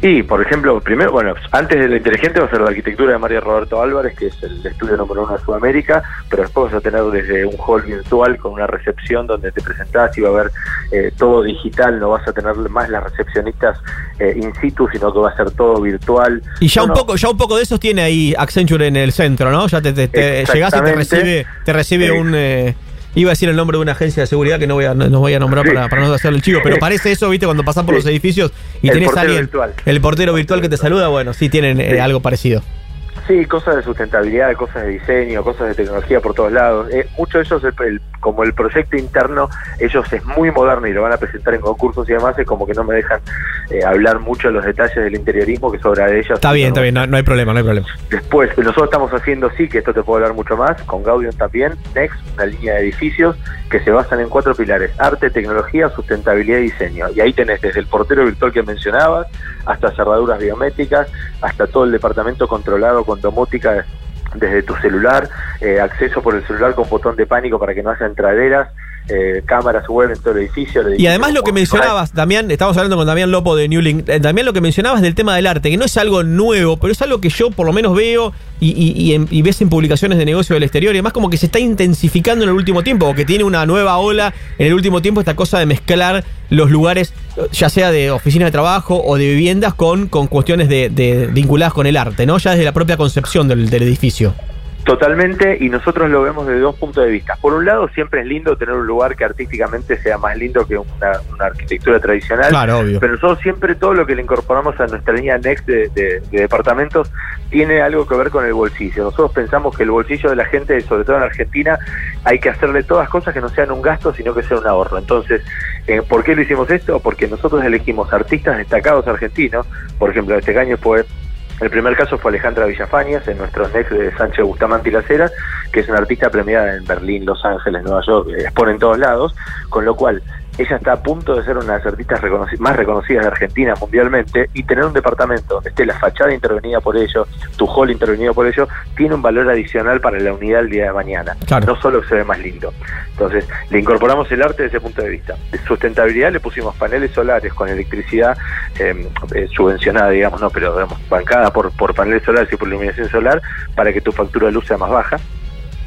Y, por ejemplo, primero, bueno, antes de lo inteligente va a ser la arquitectura de María Roberto Álvarez, que es el estudio número uno de Sudamérica, pero después vas a tener desde un hall virtual con una recepción donde te presentás y va a haber eh, todo digital, no vas a tener más las recepcionistas eh, in situ, sino que va a ser todo virtual. Y ya un poco, ya un poco de esos tiene ahí Accenture en el centro, ¿no? Ya te, te- te- llegás y te recibe, te recibe Sí. un eh, iba a decir el nombre de una agencia de seguridad que no voy a, no, no voy a nombrar para, para no hacer el chivo, pero parece eso, viste, cuando pasás por Sí. los edificios y El tenés a alguien, virtual. el portero virtual que te saluda, bueno, sí tienen eh, algo parecido. Sí, cosas de sustentabilidad, cosas de diseño, cosas de tecnología por todos lados. Eh, mucho de ellos, el- el- como el proyecto interno, ellos es muy moderno y lo van a presentar en concursos y demás, es como que no me dejan eh, hablar mucho de los detalles del interiorismo, que sobra de ellos. Está bien, está bien, no, no hay problema, no hay problema. Después, nosotros estamos haciendo, sí, que esto te puedo hablar mucho más, con Gaudium también, Next, una línea de edificios que se basan en cuatro pilares, arte, tecnología, sustentabilidad y diseño. Y ahí tenés desde el portero virtual que mencionabas, hasta cerraduras biométricas, hasta todo el departamento controlado con domótica desde tu celular, eh, acceso por el celular con botón de pánico para que no haya entraderas, eh, cámaras web en todo el edificio. el Y además lo que mencionabas, Damián, estamos hablando con Damián Lopo de New Link, eh, Damián lo que mencionabas del tema del arte, que no es algo nuevo, pero es algo que yo por lo menos veo y, y- y en- y ves en publicaciones de negocio del exterior y además como que se está intensificando en el último tiempo, o que tiene una nueva ola en el último tiempo esta cosa de mezclar los lugares, ya sea de oficinas de trabajo o de viviendas, con, con cuestiones de, de- vinculadas con el arte, ¿no? Ya desde la propia concepción del, del edificio. Totalmente, y nosotros lo vemos desde dos puntos de vista. Por un lado, siempre es lindo tener un lugar que artísticamente sea más lindo que una, una arquitectura tradicional. Claro, obvio. Pero nosotros siempre todo lo que le incorporamos a nuestra línea Next de, de- de departamentos tiene algo que ver con el bolsillo. Nosotros pensamos que el bolsillo de la gente, sobre todo en Argentina, hay que hacerle todas cosas que no sean un gasto, sino que sea un ahorro. Entonces, eh, ¿por qué lo hicimos esto? Porque nosotros elegimos artistas destacados argentinos. Por ejemplo, este año fue el primer caso fue Alejandra Villafañas en nuestro Next de Sánchez Bustamante y La Cera, que es una artista premiada en Berlín, Los Ángeles, Nueva York, eh, expone en todos lados, con lo cual ella está a punto de ser una de las artistas más reconocidas de Argentina mundialmente y tener un departamento donde esté la fachada intervenida por ello, tu hall intervenido por ello, tiene un valor adicional para la unidad el día de mañana. Claro. No solo se ve más lindo. Entonces, le incorporamos el arte desde ese punto de vista. De sustentabilidad le pusimos paneles solares con electricidad eh, eh, subvencionada, digamos, no, pero digamos, bancada por, por paneles solares y por iluminación solar para que tu factura de luz sea más baja.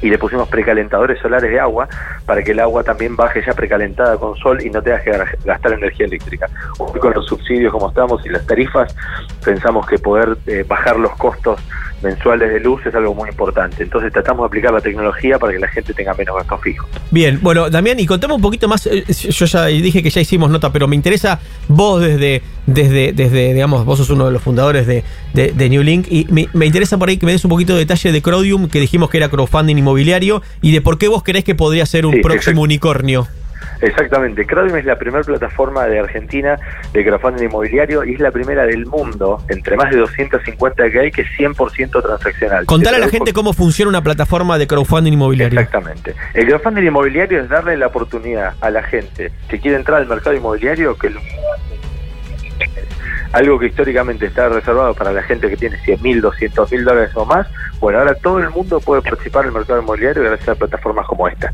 Y le pusimos precalentadores solares de agua para que el agua también baje ya precalentada con sol y no tengas que gastar energía eléctrica. Con los subsidios como estamos y las tarifas, pensamos que poder eh, bajar los costos mensuales de luz es algo muy importante. Entonces tratamos de aplicar la tecnología para que la gente tenga menos gastos fijos. Bien, bueno, Damián, y contame un poquito más. eh, Yo ya dije que ya hicimos nota, pero me interesa vos desde, desde, desde digamos, vos sos uno de los fundadores de, de, de New Link, y me, me interesa por ahí que me des un poquito de detalle de Crowdium, que dijimos que era crowdfunding inmobiliario, y de por qué vos creés que podría ser un Sí, próximo unicornio. Exactamente, Crowdim es la primera plataforma de Argentina de crowdfunding inmobiliario y es la primera del mundo, entre más de 250 que hay, que es 100% transaccional. Contale a la Te gente cómo funciona una plataforma de crowdfunding inmobiliario. Exactamente. El crowdfunding inmobiliario es darle la oportunidad a la gente que quiere entrar al mercado inmobiliario que lo algo que históricamente está reservado para la gente que tiene 100 mil, 200 mil dólares o más, bueno, ahora todo el mundo puede participar en el mercado inmobiliario gracias a plataformas como esta.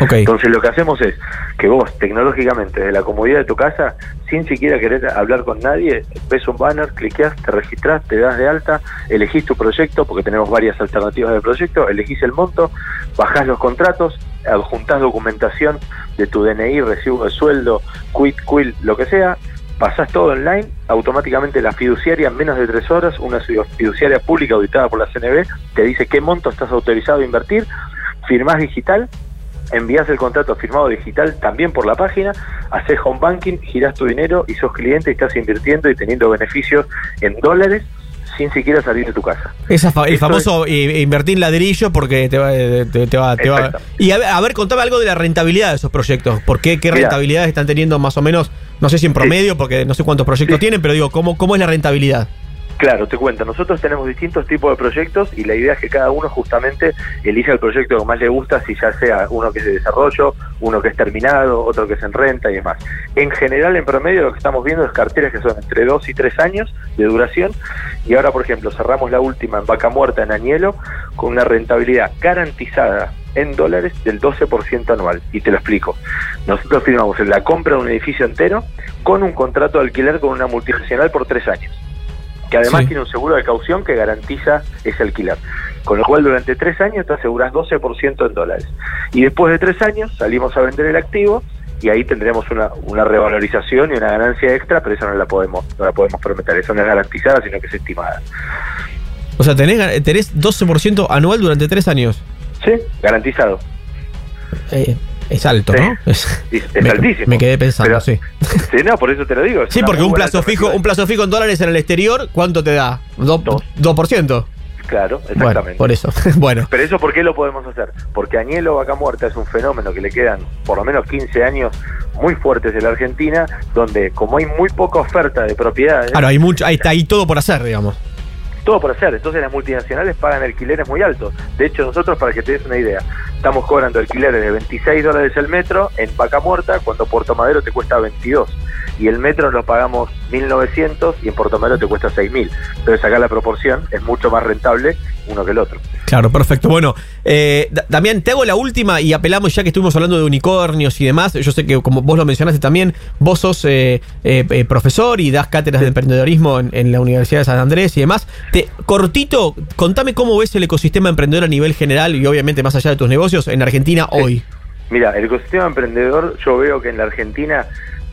Entonces lo que hacemos es que vos tecnológicamente desde la comodidad de tu casa, sin siquiera querer hablar con nadie, ves un banner, cliqueas, te registras, te das de alta, elegís tu proyecto, porque tenemos varias alternativas de proyecto, elegís el monto, bajás los contratos, adjuntás documentación de tu DNI, recibo de sueldo, quit, quill, lo que sea, pasás todo online, automáticamente la fiduciaria en menos de tres horas, una fiduciaria pública auditada por la CNB, te dice qué monto estás autorizado a invertir, firmás digital, envías el contrato firmado digital también por la página, haces home banking, girás tu dinero y sos cliente y estás invirtiendo y teniendo beneficios en dólares sin siquiera salir de tu casa. Esa fa- el famoso eh, invertir ladrillo porque te va, eh, te, te va, te va-. Y a ver, a ver, contame algo de la rentabilidad de esos proyectos. ¿Por qué? ¿Qué Mirá. rentabilidades están teniendo más o menos? No sé si en promedio, porque no sé cuántos proyectos tienen, pero digo, ¿cómo, ¿cómo es la rentabilidad? Claro, te cuento, nosotros tenemos distintos tipos de proyectos y la idea es que cada uno justamente elija el proyecto que más le gusta, si ya sea uno que es de desarrollo, uno que es terminado, otro que es en renta y demás. En general, en promedio, lo que estamos viendo es carteras que son entre 2 y 3 años de duración y ahora, por ejemplo, cerramos la última en Vaca Muerta, en Añelo, con una rentabilidad garantizada en dólares del 12% anual. Y te lo explico. Nosotros firmamos la compra de un edificio entero con un contrato de alquiler con una multinacional por tres años que además Sí. tiene un seguro de caución que garantiza ese alquiler. Con lo cual durante tres años te aseguras 12% en dólares. Y después de tres años salimos a vender el activo y ahí tendremos una, una revalorización y una ganancia extra, pero esa no la podemos no la podemos prometer, eso no es garantizada, sino que es estimada. O sea, tenés, tenés 12% anual durante tres años. Sí, garantizado. Eh, es alto. ¿no? Es, Es, es me, altísimo. me quedé pensando, Pero- sí. Sí, no, por eso te lo digo. Sí, porque un plazo fijo, un plazo fijo en dólares en el exterior, ¿cuánto te da? Do- 2%. Claro, Bueno, exactamente. por eso. <laughs> bueno. Pero eso, ¿por qué lo podemos hacer? Porque Añelo Vaca Muerta es un fenómeno que le quedan por lo menos 15 años muy fuertes en la Argentina, donde como hay muy poca oferta de propiedades, Claro, hay mucho, ahí está ahí todo por hacer, digamos. Todo por hacer. Entonces las multinacionales pagan alquileres muy altos. De hecho, nosotros, para que te des una idea, estamos cobrando alquileres de 26 dólares el metro en Vaca Muerta, cuando Puerto Madero te cuesta 22. Y el metro lo pagamos 1.900 y en Puerto Madero te cuesta 6.000. Entonces acá la proporción es mucho más rentable uno que el otro. Claro, perfecto. Bueno, eh, Da- Damián, te hago la última y apelamos ya que estuvimos hablando de unicornios y demás. Yo sé que, como vos lo mencionaste también, vos sos eh, eh, eh, profesor y das cátedras de emprendedorismo en, en la Universidad de San Andrés y demás. Te, cortito, contame cómo ves el ecosistema emprendedor a nivel general y obviamente más allá de tus negocios en Argentina hoy. Mira, el ecosistema emprendedor, yo veo que en la Argentina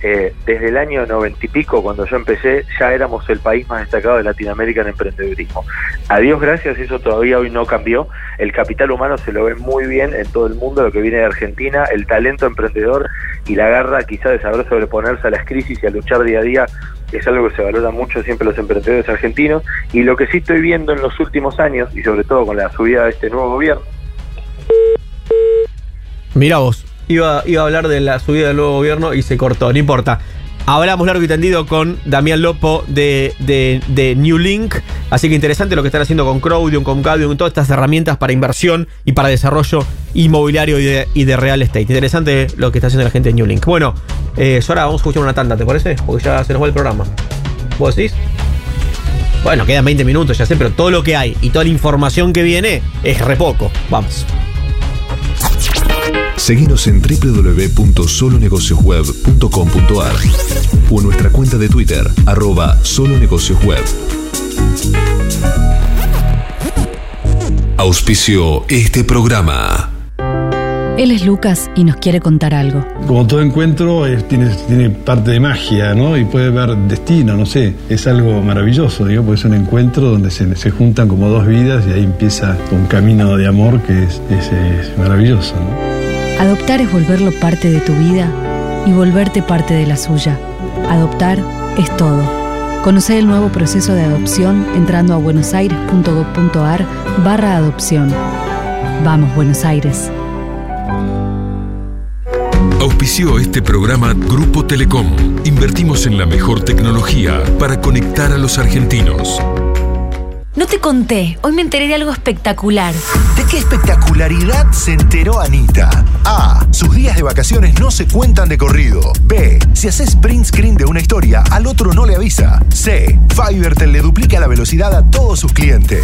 eh, desde el año noventa y pico, cuando yo empecé, ya éramos el país más destacado de Latinoamérica en emprendedurismo. A Dios gracias, eso todavía hoy no cambió. El capital humano se lo ve muy bien en todo el mundo, lo que viene de Argentina, el talento emprendedor y la garra quizá de saber sobreponerse a las crisis y a luchar día a día es algo que se valora mucho siempre los emprendedores argentinos y lo que sí estoy viendo en los últimos años y sobre todo con la subida de este nuevo gobierno Mira vos, iba, iba a hablar de la subida del nuevo gobierno y se cortó, no importa. Hablamos largo y tendido con Damián Lopo de, de, New Link. Así que interesante lo que están haciendo con Crowdium, con Gaudium, todas estas herramientas para inversión y para desarrollo inmobiliario y de, real estate. Interesante lo que está haciendo la gente de New Link. Bueno, eh, ahora vamos a escuchar una tanda, ¿te parece? Porque ya se nos va el programa. ¿Vos decís? Bueno, quedan 20 minutos, ya sé, pero todo lo que hay y toda la información que viene es re poco. Vamos. Seguinos en www.solonegociosweb.com.ar o en nuestra cuenta de Twitter, arroba solonegociosweb. Auspicio este programa. Él es Lucas y nos quiere contar algo. Como todo encuentro es- tiene, tiene parte de magia, ¿no? Y puede ver destino, no sé. Es algo maravilloso, digo, porque es un encuentro donde se, se juntan como dos vidas y ahí empieza un camino de amor que es, es- es maravilloso, ¿no? Adoptar es volverlo parte de tu vida y volverte parte de la suya. Adoptar es todo. Conoce el nuevo proceso de adopción entrando a buenosaires.gov.ar barra adopción. Vamos, Buenos Aires. Auspició este programa Grupo Telecom. Invertimos en la mejor tecnología para conectar a los argentinos. No te conté, hoy me enteré de algo espectacular. ¿De qué espectacularidad se enteró Anita? A. Sus días de vacaciones no se cuentan de corrido. B. Si haces print screen de una historia, al otro no le avisa. C. Fivertel le duplica la velocidad a todos sus clientes.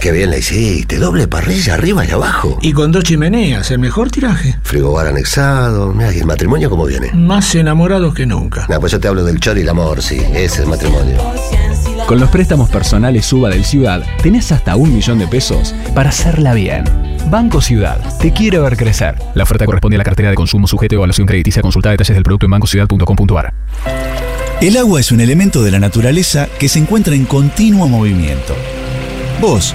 Qué bien la hiciste. Doble parrilla arriba y abajo. Y con dos chimeneas, el mejor tiraje. Frigobar anexado. Mira, ¿y el matrimonio cómo viene? Más enamorados que nunca. No, pues yo te hablo del chor y el amor, sí. Ese es el matrimonio. Con los préstamos personales Suba del Ciudad, tenés hasta un millón de pesos para hacerla bien. Banco Ciudad, te quiere ver crecer. La oferta corresponde a la cartera de consumo sujeto a evaluación crediticia. Consulta detalles del producto en bancociudad.com.ar. El agua es un elemento de la naturaleza que se encuentra en continuo movimiento. Vos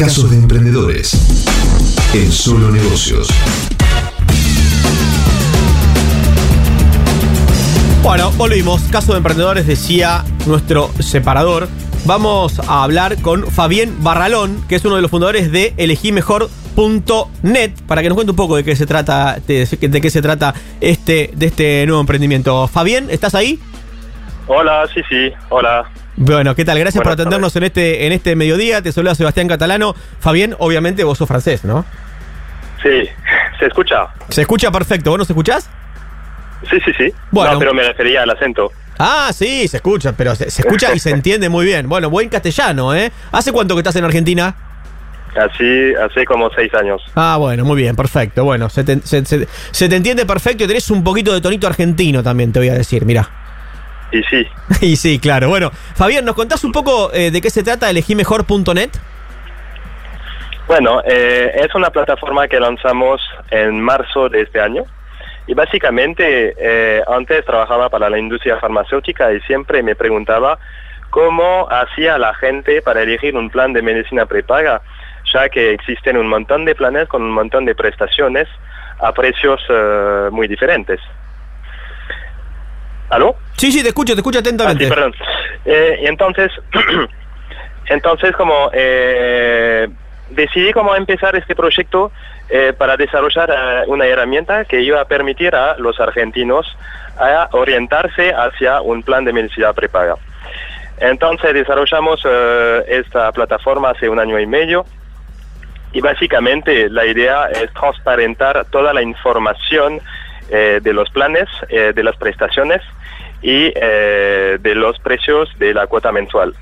Casos de emprendedores. En Solo Negocios. Bueno, volvimos. Caso de emprendedores, decía nuestro separador. Vamos a hablar con Fabián Barralón, que es uno de los fundadores de elegimejor.net, para que nos cuente un poco de qué se trata, de, de qué se trata este, de este nuevo emprendimiento. Fabián, ¿estás ahí? Hola, sí, sí, hola. Bueno, ¿qué tal? Gracias Buenas por atendernos en este, en este mediodía. Te saluda Sebastián Catalano. Fabián, obviamente vos sos francés, ¿no? Sí, ¿se escucha? Se escucha perfecto. ¿Vos nos escuchás? Sí, sí, sí. Bueno. No, pero me refería al acento. Ah, sí, se escucha, pero se, se escucha y se <laughs> entiende muy bien. Bueno, buen castellano, ¿eh? ¿Hace cuánto que estás en Argentina? Así, hace como seis años. Ah, bueno, muy bien, perfecto. Bueno, se te, se- se- se te entiende perfecto y tenés un poquito de tonito argentino también, te voy a decir, mira. Y sí, <laughs> Y sí, claro. Bueno, Fabián, ¿nos contás un poco eh, de qué se trata elegimejor.net? Bueno, eh, es una plataforma que lanzamos en marzo de este año y básicamente eh, antes trabajaba para la industria farmacéutica y siempre me preguntaba cómo hacía la gente para elegir un plan de medicina prepaga, ya que existen un montón de planes con un montón de prestaciones a precios eh, muy diferentes. ¿Aló? Sí, sí, te escucho, te escucho atentamente. Ah, sí, perdón. Eh, y entonces, <clears throat> entonces como eh, decidí cómo empezar este proyecto eh, para desarrollar una herramienta que iba a permitir a los argentinos a orientarse hacia un plan de medicina prepaga. Entonces desarrollamos esta plataforma hace un año y medio y básicamente la idea es transparentar toda la información de los planes, de las prestaciones y eh, de los precios de la cuota mensual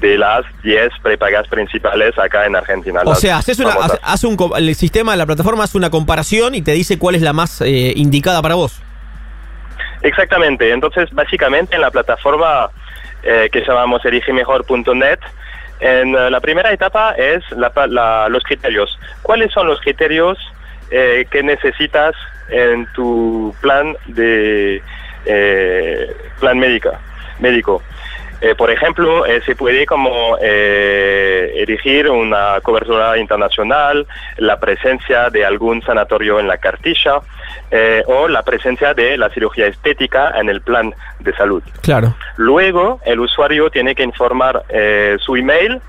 de las 10 prepagas principales acá en Argentina. O sea, haces una, hace- hace un, el sistema de la plataforma hace una comparación y te dice cuál es la más eh, indicada para vos. Exactamente. Entonces, básicamente en la plataforma eh, que llamamos eligimejor.net, en eh, la primera etapa es la la- los criterios. ¿Cuáles son los criterios eh, que necesitas en tu plan de eh, plan médica, médico? Eh, por ejemplo, eh, se puede como eh, elegir una cobertura internacional, la presencia de algún sanatorio en la cartilla o la presencia de la cirugía estética en el plan de salud. Claro. Luego, el usuario tiene que informar su email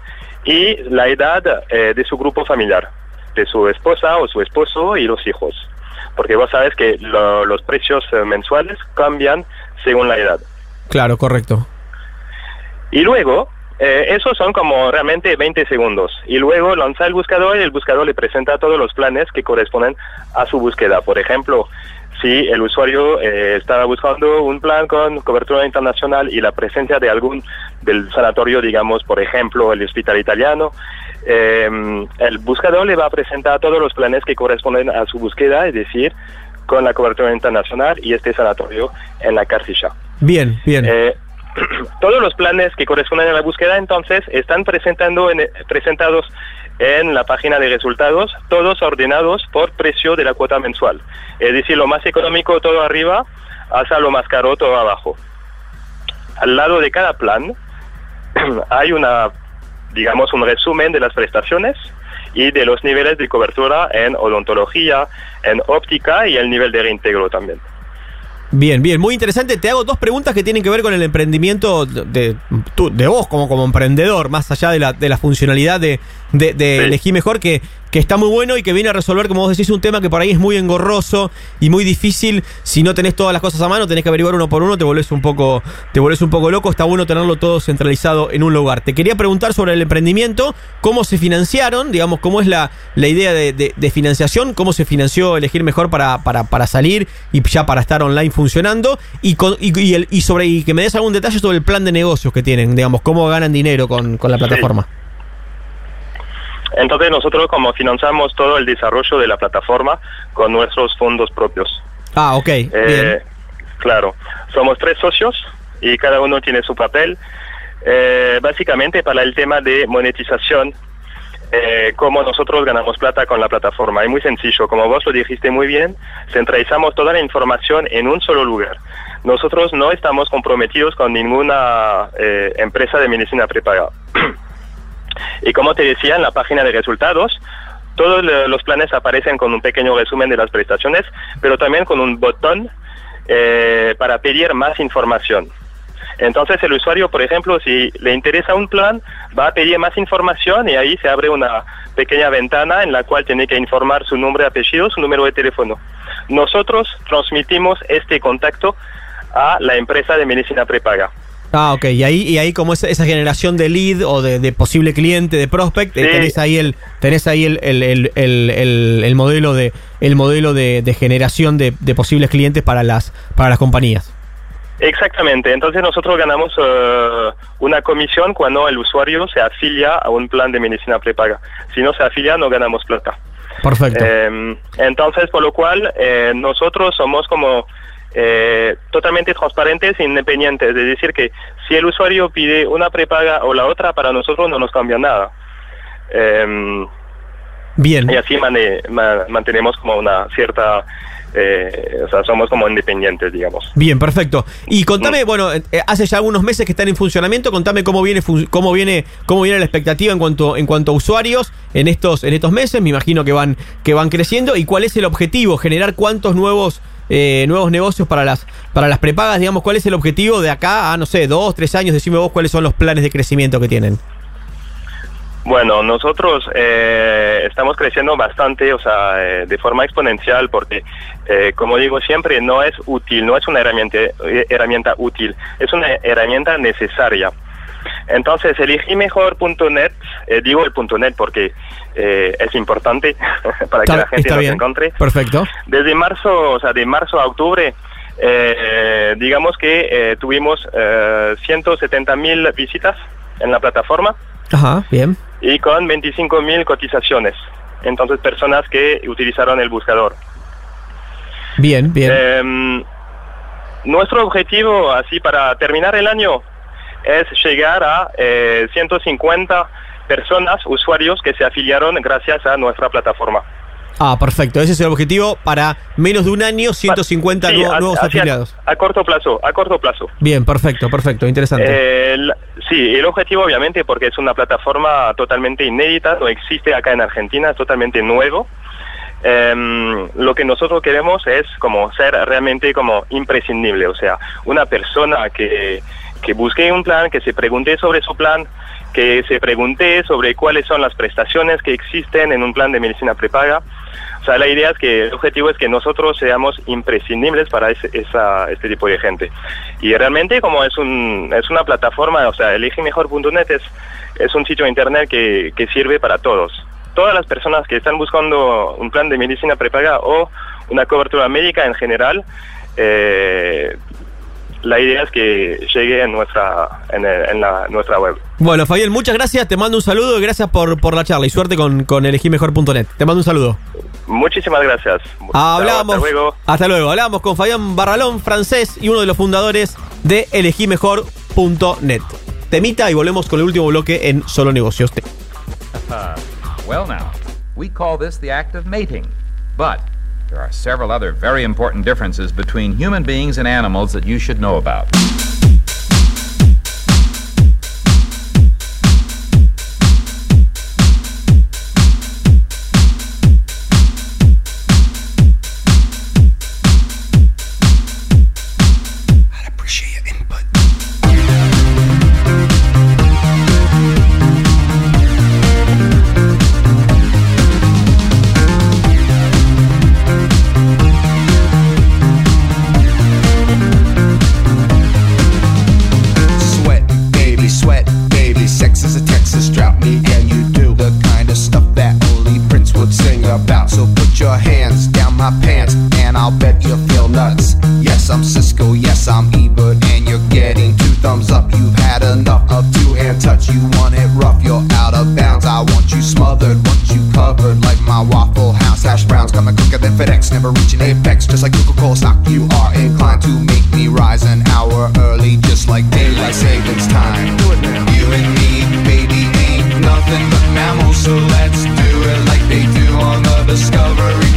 y la edad de su grupo familiar, de su esposa o su esposo y los hijos. Porque vos sabes que lo- los precios eh, mensuales cambian según la edad. Claro, correcto. Y luego, eh, esos son como realmente 20 segundos. Y luego lanza el buscador y el buscador le presenta todos los planes que corresponden a su búsqueda. Por ejemplo, si el usuario eh, estaba buscando un plan con cobertura internacional y la presencia de algún del sanatorio, digamos, por ejemplo, el hospital italiano, eh, el buscador le va a presentar todos los planes que corresponden a su búsqueda, es decir, con la cobertura internacional y este sanatorio en la cartilla. Bien, bien. Eh, <clears throat> todos los planes que corresponden a la búsqueda entonces están presentando en- presentados en la página de resultados, todos ordenados por precio de la cuota mensual. Es decir, lo más económico todo arriba hasta lo más caro todo abajo. Al lado de cada plan <clears throat> hay una, digamos, un resumen de las prestaciones y de los niveles de cobertura en odontología, en óptica y el nivel de reintegro también. Bien, bien, muy interesante. Te hago dos preguntas que tienen que ver con el emprendimiento de, de, vos como, como emprendedor, más allá de la, de la funcionalidad de, de, de elegir mejor, que, que está muy bueno y que viene a resolver, como vos decís, un tema que por ahí es muy engorroso y muy difícil. Si no tenés todas las cosas a mano, tenés que averiguar uno por uno, te volvés un poco, te volvés un poco loco. Está bueno tenerlo todo centralizado en un lugar. Te quería preguntar sobre el emprendimiento, cómo se financiaron, digamos, cómo es la, la idea de, de- de financiación, cómo se financió elegir mejor para, para, para salir y ya para estar online funcionando, y, con- y, y el- y sobre y que me des algún detalle sobre el plan de negocios que tienen, digamos, cómo ganan dinero con, con la Sí. plataforma. Entonces nosotros como financiamos todo el desarrollo de la plataforma con nuestros fondos propios. Ah, ok. Eh, bien. Claro, somos tres socios y cada uno tiene su papel. Eh, básicamente para el tema de monetización, eh, cómo nosotros ganamos plata con la plataforma. Es muy sencillo, como vos lo dijiste muy bien, centralizamos toda la información en un solo lugar. Nosotros no estamos comprometidos con ninguna eh, empresa de medicina prepaga. <clears throat> Y como te decía, en la página de resultados, todos los planes aparecen con un pequeño resumen de las prestaciones, pero también con un botón eh, para pedir más información. Entonces el usuario, por ejemplo, si le interesa un plan, va a pedir más información y ahí se abre una pequeña ventana en la cual tiene que informar su nombre, apellido, su número de teléfono. Nosotros transmitimos este contacto a la empresa de medicina prepaga. Ah, ok. Y ahí, y ahí como esa, esa generación de lead o de, de posible cliente, de prospect, eh, Sí. tenés ahí el, tenés ahí el, el, el, el- el- el modelo de, el modelo de, de generación de, de posibles clientes para las, para las compañías. Exactamente, entonces nosotros ganamos eh, una comisión cuando el usuario se afilia a un plan de medicina prepaga. Si no se afilia, no ganamos plata. Perfecto. Eh, entonces, por lo cual, eh, nosotros somos como eh, totalmente transparentes e independientes. Es decir, que si el usuario pide una prepaga o la otra, para nosotros no nos cambia nada. Eh, Bien. y así mantenemos como una cierta... eh, o sea, somos como independientes, digamos. Bien, perfecto. Y contame, bueno, eh, hace ya algunos meses que están en funcionamiento, contame cómo viene cómo viene cómo viene la expectativa en cuanto en cuanto a usuarios en estos en estos meses, me imagino que van que van creciendo y cuál es el objetivo, generar cuántos nuevos eh, nuevos negocios para las para las prepagas, digamos, cuál es el objetivo de acá a no sé, dos, tres años, decime vos cuáles son los planes de crecimiento que tienen. Bueno, nosotros eh, estamos creciendo bastante, o sea, eh, de forma exponencial, porque, eh, como digo siempre, no es útil, no es una herramienta, eh, herramienta útil, es una herramienta necesaria. Entonces, elegimejor.net, eh, digo el punto .net porque eh, es importante <laughs> para que la gente nos bien. encuentre. Perfecto. Desde marzo, o sea, de marzo a octubre, eh, digamos que tuvimos eh, 170 mil visitas en la plataforma Ajá, bien. y con 25 mil cotizaciones. Entonces, personas que utilizaron el buscador. Bien, bien. Em, nuestro objetivo, así para terminar el año, es llegar a eh, 150 personas, usuarios que se afiliaron gracias a nuestra plataforma. Ah, perfecto. Ese es el objetivo para menos de un año, 150 Sí, nuevos, a- nuevos afiliados. A corto plazo, a corto plazo. Bien, perfecto, perfecto, interesante. El- sí, el objetivo obviamente porque es una plataforma totalmente inédita, no existe acá en Argentina, es totalmente nuevo. Em, lo que nosotros queremos es como ser realmente como imprescindible, o sea, una persona que, que busque un plan, que se pregunte sobre su plan, que se pregunte sobre cuáles son las prestaciones que existen en un plan de medicina prepaga. O sea, la idea es que el objetivo es que nosotros seamos imprescindibles para ese- este tipo de gente. Y realmente como es, un, es una plataforma, o sea, elegimejor.net es, es un sitio internet que, que sirve para todos. Todas las personas que están buscando un plan de medicina prepaga o una cobertura médica en general, eh, la idea es que llegue en nuestra, en, el- en la, nuestra web. Bueno, Fabián, muchas gracias. Te mando un saludo y gracias por, por la charla y suerte con, con elegimejor.net. Te mando un saludo. Muchísimas gracias. Hablamos. Hasta luego. Hasta luego. Hablamos con Fabián Barralón, francés y uno de los fundadores de elegimejor.net. Temita y volvemos con el último bloque en Solo Negocios. Well, now, we call this the act of mating. But there are several other very important differences between human beings and animals that you should know about. My pants, and I'll bet you feel nuts. Yes, I'm Cisco. Yes, I'm Ebert, and you're getting two thumbs up. You've had enough of two hand touch. You want it rough, you're out of bounds. I want you smothered, want you covered like my Waffle House hash browns. Coming quicker than FedEx, never reaching apex. Just like Coca-Cola stock, you are inclined to make me rise an hour early, just like daylight savings time. Do it now. You and me, baby, ain't nothing but mammals, so let's do it like they do on the Discovery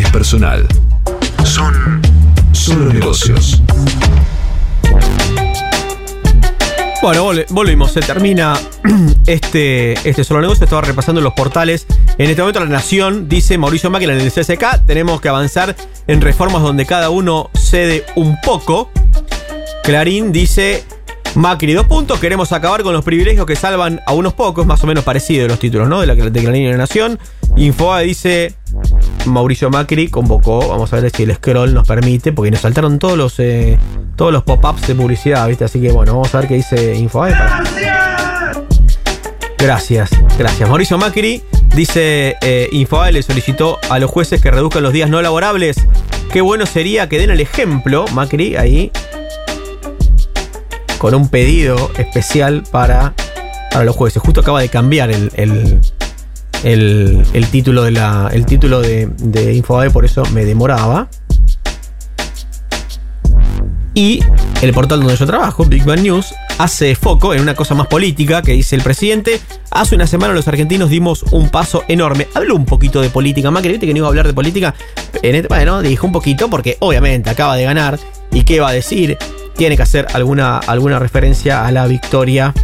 Es personal. Son solo negocios. Bueno, vol- volvimos. Se termina <clears throat> este, este solo negocio. Estaba repasando los portales. En este momento, La Nación dice Mauricio Macri en el CSK. Tenemos que avanzar en reformas donde cada uno cede un poco. Clarín dice Macri, dos puntos. Queremos acabar con los privilegios que salvan a unos pocos. Más o menos parecido los títulos, ¿no? De, la, de Clarín y La Nación. Infobae dice Mauricio Macri convocó. Vamos a ver si el scroll nos permite. Porque nos saltaron todos los. eh, todos los pop-ups de publicidad, ¿viste? Así que bueno, vamos a ver qué dice Infobae. para- Gracias, gracias. Mauricio Macri dice: eh, le solicitó a los jueces que reduzcan los días no laborables. Qué bueno sería que den el ejemplo, Macri, ahí, con un pedido especial para, para los jueces. Justo acaba de cambiar el, el- el título, de, la, el título de, de Infobae, por eso me demoraba. Y el portal donde yo trabajo, Big Bang News, hace foco en una cosa más política que dice el presidente. Hace una semana los argentinos dimos un paso enorme. Habló un poquito de política. Macri, ¿viste que no iba a hablar de política? En este, bueno, dijo un poquito porque obviamente acaba de ganar. ¿Y qué va a decir? Tiene que hacer alguna, alguna referencia a la victoria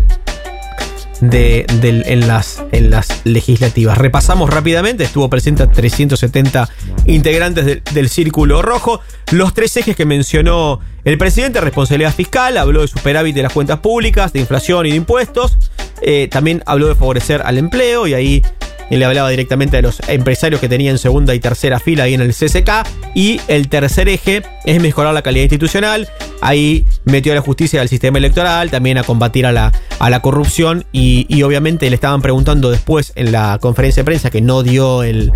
de, en, las, en las legislativas. Repasamos rápidamente, estuvo presente a 370 integrantes del, del Círculo Rojo. Los tres ejes que mencionó el presidente, responsabilidad fiscal, habló de superávit de las cuentas públicas, de inflación y de impuestos. Eh, también habló de favorecer al empleo y ahí él le hablaba directamente a los empresarios que tenían segunda y tercera fila ahí en el CCK. Y el tercer eje es mejorar la calidad institucional. Ahí metió a la justicia al sistema electoral, también a combatir a la, a la corrupción. Y, obviamente le estaban preguntando después en la conferencia de prensa que no dio el.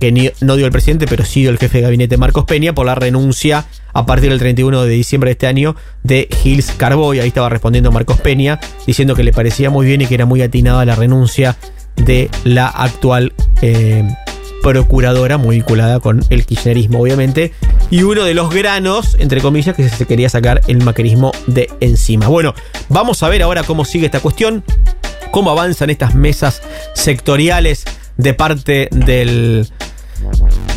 que no dio el presidente, pero sí dio el jefe de gabinete Marcos Peña por la renuncia a partir del 31 de diciembre de este año de Gils Carboy. Ahí estaba respondiendo Marcos Peña, diciendo que le parecía muy bien y que era muy atinada la renuncia de la actual eh, procuradora, muy vinculada con el kirchnerismo, obviamente, y uno de los granos, entre comillas, que se quería sacar el macrismo de encima. Bueno, vamos a ver ahora cómo sigue esta cuestión, cómo avanzan estas mesas sectoriales de parte del,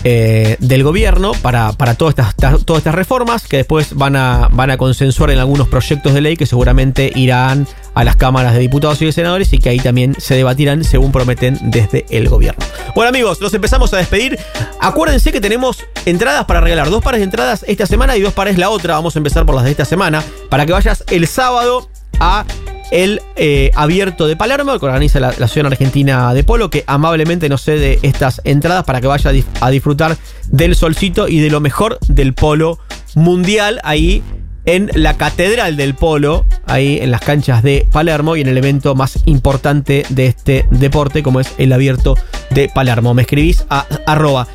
eh, del gobierno para, para todas, estas, ta- todas estas reformas que después van a, van a consensuar en algunos proyectos de ley que seguramente irán a las cámaras de diputados y de senadores y que ahí también se debatirán según prometen desde el gobierno. Bueno amigos, nos empezamos a despedir. Acuérdense que tenemos entradas para regalar, dos pares de entradas esta semana y dos pares la otra. Vamos a empezar por las de esta semana para que vayas el sábado a el eh, abierto de Palermo, que organiza la, la Asociación Argentina de Polo, que amablemente nos cede estas entradas para que vaya a, disfrutar del solcito y de lo mejor del polo mundial ahí en la Catedral del Polo, ahí en las canchas de Palermo y en el evento más importante de este deporte, como es el abierto de Palermo. Me escribís a arroba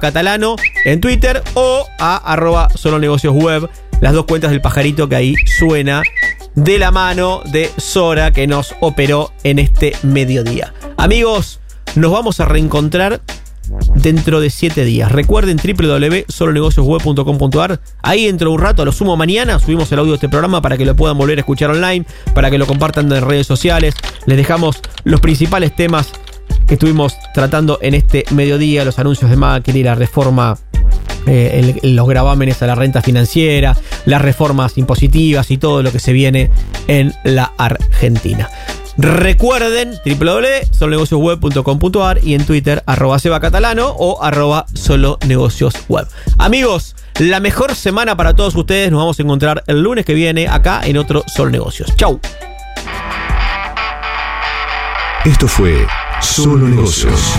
Catalano en Twitter o a arroba Solo Negocios Web, las dos cuentas del pajarito que ahí suena de la mano de Sora que nos operó en este mediodía. Amigos, nos vamos a reencontrar dentro de 7 días. Recuerden www.solonegociosweb.com.ar. Ahí dentro de un rato, a lo sumo mañana, subimos el audio de este programa para que lo puedan volver a escuchar online, para que lo compartan en redes sociales. Les dejamos los principales temas que estuvimos tratando en este mediodía, los anuncios de Macri, la reforma eh, los gravámenes a la renta financiera, las reformas impositivas y todo lo que se viene en la Argentina. Recuerden www.solonegociosweb.com.ar y en Twitter arroba Seba Catalano o arroba Solo Negocios Web. Amigos, la mejor semana para todos ustedes. Nos vamos a encontrar el lunes que viene acá en otro Solo Negocios. Chau. Esto fue Solo Negocios.